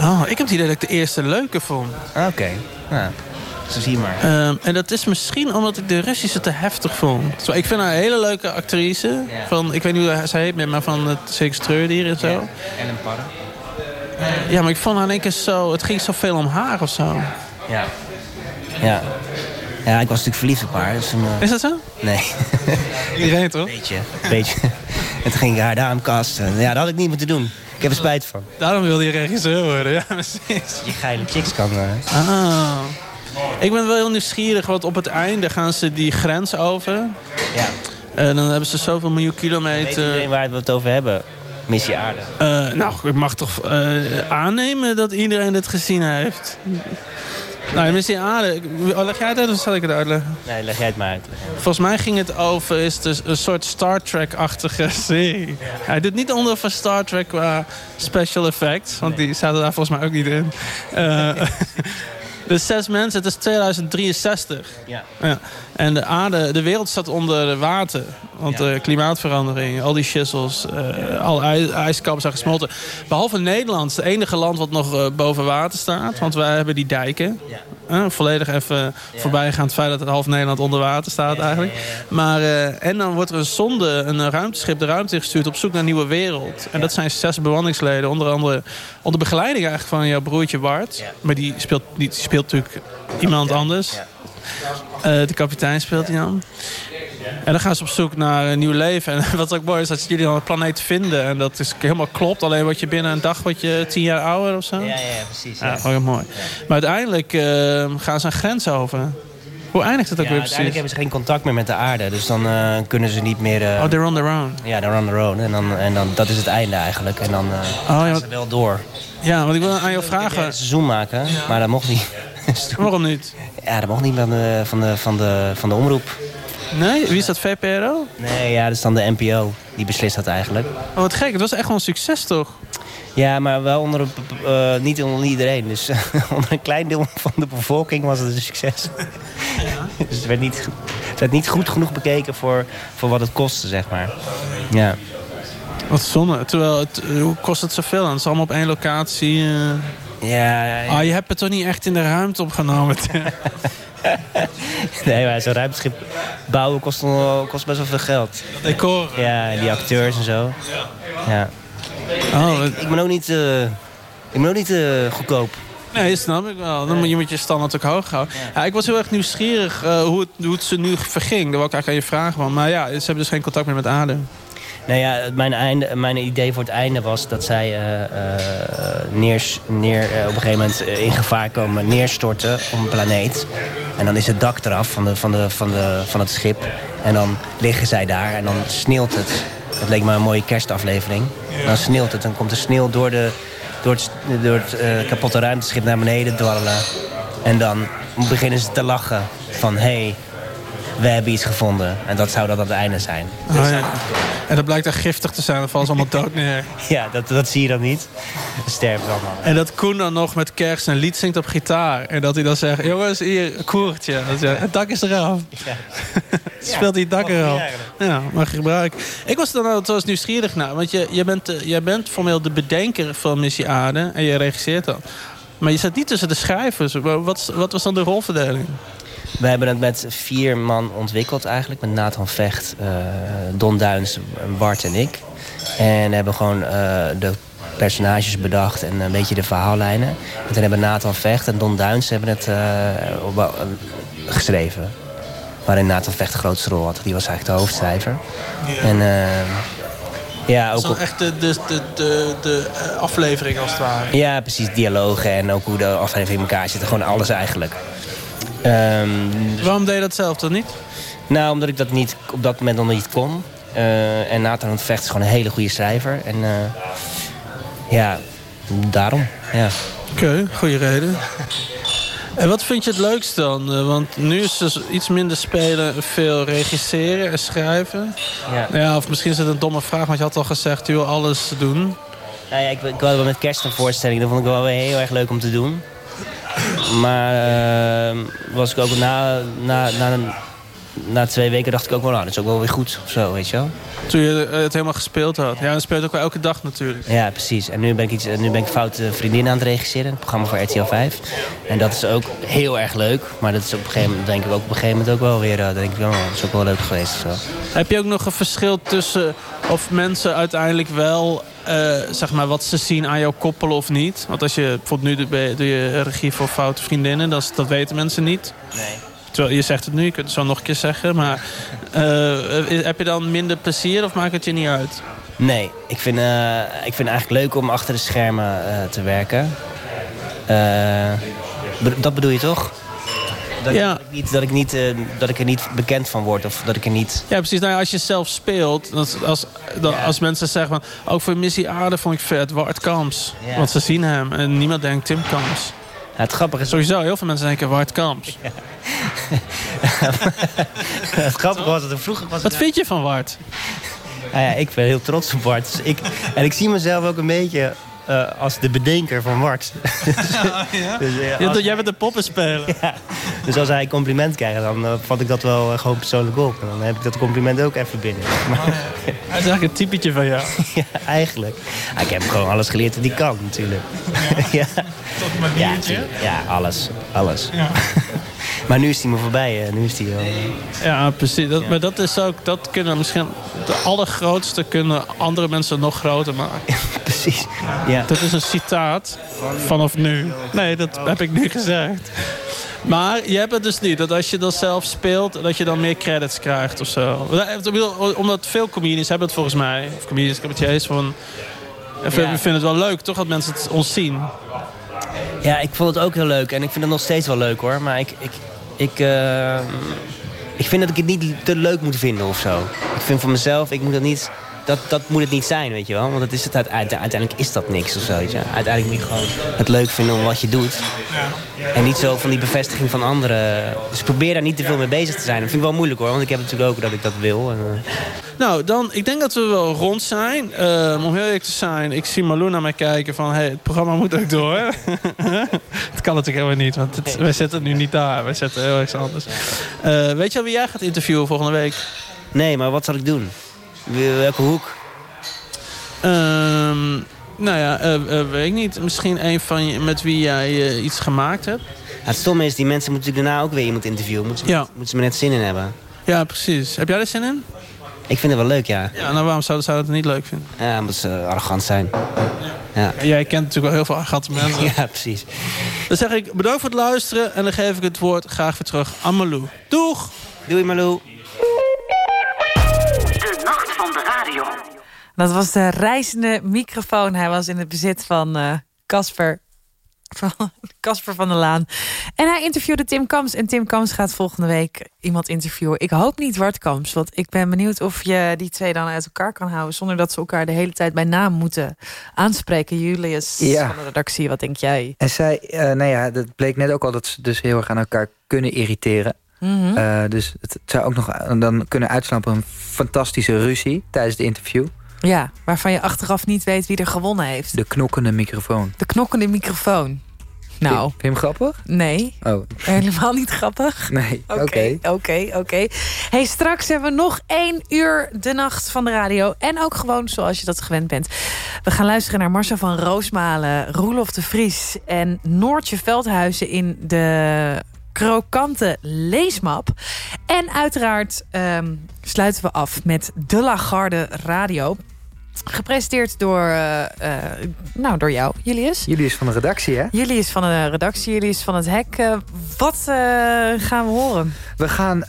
Oh, ik heb het idee dat ik de eerste leuke vond. Ah, Oké. Ja. Zie maar. Ehm, en dat is misschien omdat ik de Russische te heftig vond. Zo, ik vind haar een hele leuke actrice. Van, ik weet niet hoe zij heet, maar van het Zeker Treurdier en zo. En een parren. Ja, maar ik vond haar in één keer zo... Het ging zoveel om haar of zo. Ja. Ja. Ja, ik was natuurlijk verliefd op haar. Dus eh, Is dat zo? Nee. Iedereen toch? Beetje. Beetje. En toen ging ik haar daarom casten. Ja, dat had ik niet moeten doen. Ik heb er spijt van. Daarom wilde je regisseur worden, ja precies. Je geile chicks kan... eh, Ah. Ik ben wel heel nieuwsgierig, want op het einde gaan ze die grens over. Ja. En dan hebben ze zoveel miljoen Weet kilometer... iedereen waar we het over hebben? Missie Aarde. Eh, nou, ik mag toch eh, aannemen dat iedereen dit gezien heeft. Nou, Missie Aarde, oh, leg jij het uit of zal ik het uitleggen? Nee, leg jij het maar uit. Volgens mij ging het over is het dus een soort Star Trek-achtige serie. Hij doet niet onder van Star Trek qua special effects, want die zaten daar volgens mij ook niet in. Eh, dus zes mensen, het is 2063. Ja. Ja. En de aarde, de wereld staat onder water. Want de klimaatverandering, al die schissels, eh, al ij- ijskappen zijn gesmolten. Behalve Nederland, het enige land wat nog eh, boven water staat. Want wij hebben die dijken. Eh, volledig even voorbij gaan het feit dat het half Nederland onder water staat eigenlijk. Maar, eh, en dan wordt er een zonde, een ruimteschip de ruimte ingestuurd op zoek naar een nieuwe wereld. En dat zijn zes bemanningsleden. Onder andere onder begeleiding eigenlijk van jouw broertje Bart. Maar die speelt, die speelt natuurlijk iemand anders. Eh, de kapitein speelt hij dan. En dan gaan ze op zoek naar een nieuw leven. En wat ook mooi is, dat jullie dan een planeet vinden. En dat is helemaal klopt. Alleen word je binnen een dag word je tien jaar ouder of zo. Ja, ja, precies. Ja, gewoon heel mooi. Maar uiteindelijk eh, gaan ze een grens over. Hoe eindigt het ook Ja, weer uiteindelijk precies? hebben ze geen contact meer met de aarde. Dus dan eh, kunnen ze niet meer... eh, Oh, they're on their own. Ja, they're on their own. En, dan, en dan, dat is het einde eigenlijk. En dan eh ja, gaan ze wel door. Ja, want ik wil aan jou Een vragen. seizoen maken, maar dat mocht niet. Waarom niet? Ja, dat mocht niet van de, van de, van de, van de omroep. Nee? Wie is dat, VPRO? Nee, ja, dat is dan de NPO. Die beslist dat eigenlijk. Oh, wat gek. Het was echt wel een succes, toch? Ja, maar wel onder een, eh, niet onder iedereen. Dus onder een klein deel van de bevolking was het een succes. dus het werd, niet, het werd niet goed genoeg bekeken voor, voor wat het kostte, zeg maar. Ja. Wat zonde. Terwijl, het, eh, hoe kost het zoveel? Het is allemaal op één locatie. eh. Ja, ja, ja. Ah, je hebt het toch niet echt in de ruimte opgenomen? Nee, maar zo'n ruimteschip bouwen kost, best wel veel geld. Decor. Ja, en die acteurs en zo. Ja. Oh, ik, ik ben ook niet, eh, ik ben ook niet eh, goedkoop. Nee, dat snap ik wel. Dan moet je met je standaard ook hoog houden. Ja, ik was heel erg nieuwsgierig eh, hoe, het, hoe het ze nu verging. Daar wou ik eigenlijk aan je vragen. van. Maar ja, ze hebben dus geen contact meer met Adem. Nou ja, mijn, einde, mijn idee voor het einde was dat zij eh, eh, neers, neer, eh, op een gegeven moment in gevaar komen neerstorten op een planeet. En dan is het dak eraf van, de, van, de, van, de, van het schip. En dan liggen zij daar en dan sneeuwt het. Dat leek me een mooie kerstaflevering. Dan sneeuwt het, dan komt de sneeuw door, de, door het, door het kapotte ruimteschip naar beneden dwarrelen. En dan beginnen ze te lachen van... hé, hey, we hebben iets gevonden. En dat zou dan het einde zijn. Oh, ja. En dat blijkt echt giftig te zijn. Dan vallen ze allemaal dood neer. Ja, dat, dat zie je dan niet. Dan sterven ze allemaal. En dat Koen dan nog met kerst een lied zingt op gitaar. En dat hij dan zegt, jongens, hier, koertje. Dat het dak is eraf. Speelt hij het dak eraf. Ja, mag je gebruiken. Ik was er dan nieuwsgierig naar. Want je, je, bent, eh, jij bent formeel de bedenker van Missie Aarde. En je regisseert dan. Maar je zit niet tussen de schrijvers. Wat, wat was dan de rolverdeling? We hebben het met vier man ontwikkeld eigenlijk. Met Nathan Vecht, eh, Don Duins, Bart en ik. En hebben gewoon eh, de personages bedacht en een beetje de verhaallijnen. En toen hebben Nathan Vecht en Don Duins hebben het eh, geschreven. Waarin Nathan Vecht de grootste rol had. Die was eigenlijk de hoofdschrijver. En eh, ja, Dat ook is dan op, echt de, de, de, de, aflevering als het ware. Ja, precies. Dialogen en ook hoe de aflevering in elkaar zit. Gewoon alles eigenlijk. Ehm, dus- Waarom deed je dat zelf dan niet? Nou, omdat ik dat niet, op dat moment nog niet kon. Eh, en Nathan het Vecht is gewoon een hele goede schrijver. En eh, ja, daarom. Ja. Oké, goede reden. En wat vind je het leukst dan? Eh, Want nu is het iets minder spelen, veel regisseren en schrijven. Ja. ja of misschien is het een domme vraag, want je had al gezegd... je wil alles doen. Nou ja, ik, ik had wel met kerst een voorstelling. Dat vond ik wel weer heel erg leuk om te doen. Maar eh, was ik ook na, na, na, na twee weken dacht ik ook wel... nou, dat is ook wel weer goed of zo, weet je wel. Toen je eh, het helemaal gespeeld had. Ja, dan speelt ook wel elke dag natuurlijk. Ja, precies. En nu ben ik, iets, nu ben ik Foute Vriendin aan het regisseren. Een programma voor RTL 5. En dat is ook heel erg leuk. Maar dat is op een gegeven moment, denk ik ook op een gegeven moment ook wel weer... eh, denk ik, wel, dat is ook wel leuk geweest. Zo. Heb je ook nog een verschil tussen of mensen uiteindelijk wel... eh, zeg maar wat ze zien aan jou koppelen of niet? Want als je bijvoorbeeld nu doe, doe je regie voor Foute Vriendinnen... Dat, dat weten mensen niet. Nee. Terwijl je zegt het nu, je kunt het zo nog een keer zeggen. Maar eh, heb je dan minder plezier of maakt het je niet uit? Nee, ik vind, eh, ik vind het eigenlijk leuk om achter de schermen eh, te werken. Eh, dat bedoel je toch? Dat, Ja. ik niet, dat, ik niet, eh, dat ik er niet bekend van word of dat ik er niet... Ja, precies. Nou ja, als je zelf speelt, als, als mensen zeggen van... ook voor Missy Aarde vond ik vet, Wart Kamps. Want ze zien hem en niemand denkt Tim Kamps. Ja, het grappige is... Sowieso, heel veel mensen denken Wart Kamps. het grappige was dat er vroeger was... Wat vind je van Wart? Nou ja, ik ben heel trots op Bart. Dus ik, en ik zie mezelf ook een beetje eh, als de bedenker van Bart. dus, dus, eh, Ja, als- jij bent een poppenspeler. Ja. Dus als hij een compliment krijgt, dan eh, vat ik dat wel gewoon persoonlijk op. En dan heb ik dat compliment ook even binnen. Maar, Hij is eigenlijk een typetje van jou. ja, eigenlijk. Ah, ik heb gewoon alles geleerd wat hij kan, natuurlijk. Ja, Tot ja, tuurlijk. ja alles. alles. Maar nu is hij me voorbij. eh, nu is hij wel... eh, Ja, precies. Dat, Maar dat is ook, dat kunnen misschien de allergrootste kunnen andere mensen nog groter maken. precies. Ja. Dat is een citaat vanaf nu. Nee, dat heb ik nu gezegd. Maar je hebt het dus niet, dat als je dat zelf speelt, dat je dan meer credits krijgt of zo. Ik bedoel, Omdat veel comedians hebben het volgens mij, of comedians, cabaretiers, van... We vinden het wel leuk, toch, dat mensen het ons zien. Ja, ik vond het ook heel leuk. En ik vind het nog steeds wel leuk hoor. Maar ik, ik, ik, eh, ik vind dat ik het niet te leuk moet vinden of zo. Ik vind voor mezelf, ik moet dat niet... Dat, dat moet het niet zijn, weet je wel. Want het is het uite- uiteindelijk is dat niks of zo. Weet je. Uiteindelijk moet je gewoon het leuk vinden om wat je doet. En niet zo van die bevestiging van anderen. Dus probeer daar niet te veel mee bezig te zijn. Dat vind ik wel moeilijk hoor. Want ik heb natuurlijk ook dat ik dat wil. En, eh, Nou, dan, ik denk dat we wel rond zijn. Ehm, om heel eerlijk te zijn, ik zie Malou naar mij kijken van... Hey, het programma moet ook door. Het kan natuurlijk helemaal niet, want het, wij zitten nu niet daar. Wij zitten heel ergens anders. Eh, weet je al wie jij gaat interviewen volgende week? Nee, maar wat zal ik doen? Welke hoek? Ehm, nou ja, eh, eh, weet ik niet. Misschien een van je met wie jij eh, iets gemaakt hebt. Het stomme is, die mensen moeten natuurlijk daarna ook weer iemand interviewen. Moeten ze, Ja. moeten ze me net zin in hebben. Ja, precies. Heb jij er zin in? Ik vind het wel leuk, ja. Ja, nou waarom zou, zou je het niet leuk vinden? Ja, omdat ze arrogant zijn. Ja. Jij kent natuurlijk wel heel veel arrogante mensen. Ja, precies. Dan zeg ik bedankt voor het luisteren. En dan geef ik het woord graag weer terug aan Malou. Doeg! Doei Malou. Van de radio. Dat was de reizende microfoon. Hij was in het bezit van eh, Casper van Casper van der Laan. En hij interviewde Tim Kams. En Tim Kams gaat volgende week iemand interviewen. Ik hoop niet Wart Kams. Want ik ben benieuwd of je die twee dan uit elkaar kan houden... zonder dat ze elkaar de hele tijd bij naam moeten aanspreken. Julius Ja. van de redactie, wat denk jij? En zij, eh, nou ja, dat bleek net ook al dat ze dus heel erg aan elkaar kunnen irriteren. Mhm. Eh, dus het zou ook nog dan kunnen uitslaan op een fantastische ruzie tijdens het interview. Ja, waarvan je achteraf niet weet wie er gewonnen heeft. De knokkende microfoon. De knokkende microfoon. Nou, Vind, vind je hem grappig? nee. Oh, Helemaal niet grappig. nee. Oké. Oké, oké, oké. Hey, straks hebben we nog één uur de nacht van de radio. En ook gewoon zoals je dat gewend bent. We gaan luisteren naar Marcel van Roosmalen, Roelof de Vries... en Noortje Veldhuizen in de krokante leesmap. En uiteraard ehm, sluiten we af met De Lagarde Radio... Gepresenteerd door, eh, eh, nou, door jou, Julius. Jullie is van de redactie, hè? Jullie is van de redactie, jullie is van het hek. Eh, wat gaan we horen? We gaan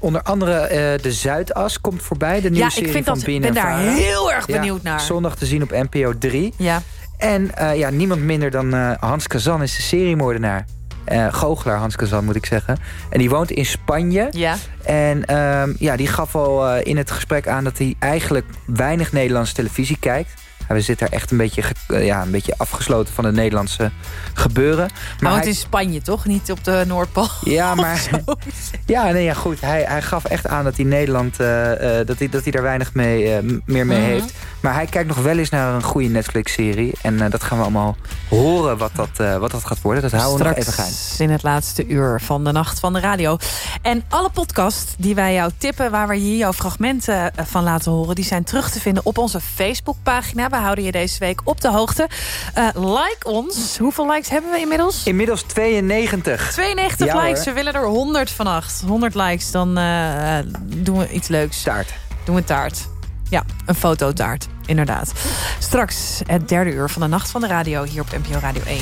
onder andere de Zuidas komt voorbij. De nieuwe Ja, ik serie vind van dat- BNN ben daar heel erg Ja, benieuwd naar. Zondag te zien op NPO 3. Ja. En ja, niemand minder dan Hans Kazan is de seriemoordenaar. Eh goochelaar Hans Kazan, moet ik zeggen. En die woont in Spanje. Ja. En ehm, ja, die gaf al eh, in het gesprek aan dat hij eigenlijk weinig Nederlandse televisie kijkt. Hij zit daar echt een beetje, eh, ja, een beetje afgesloten van het Nederlandse gebeuren. Maar hij- het in Spanje, toch? Niet op de Noordpool. Ja, maar ja, nee, ja, goed. Hij, hij gaf echt aan dat hij Nederland eh, eh, dat hij, dat hij daar weinig mee, meer mee Mhm. heeft. Maar hij kijkt nog wel eens naar een goede Netflix-serie. En dat gaan we allemaal horen wat dat, wat dat gaat worden. Dat houden we nog even geheim. In het laatste uur van de Nacht van de Radio. En alle podcasts die wij jou tippen... waar we hier jouw fragmenten van laten horen... die zijn terug te vinden op onze Facebookpagina. Houden je deze week op de hoogte. Eh, like ons. Hoeveel likes hebben we inmiddels? Inmiddels 92. 92 Ja, likes. hoor. We willen er 100 vannacht. 100 likes, dan eh, eh, doen we iets leuks. Taart. Doen we taart. Ja, een fototaart. Inderdaad. Straks het derde uur van de Nacht van de Radio... hier op NPO Radio 1.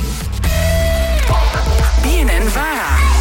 BNN Vara.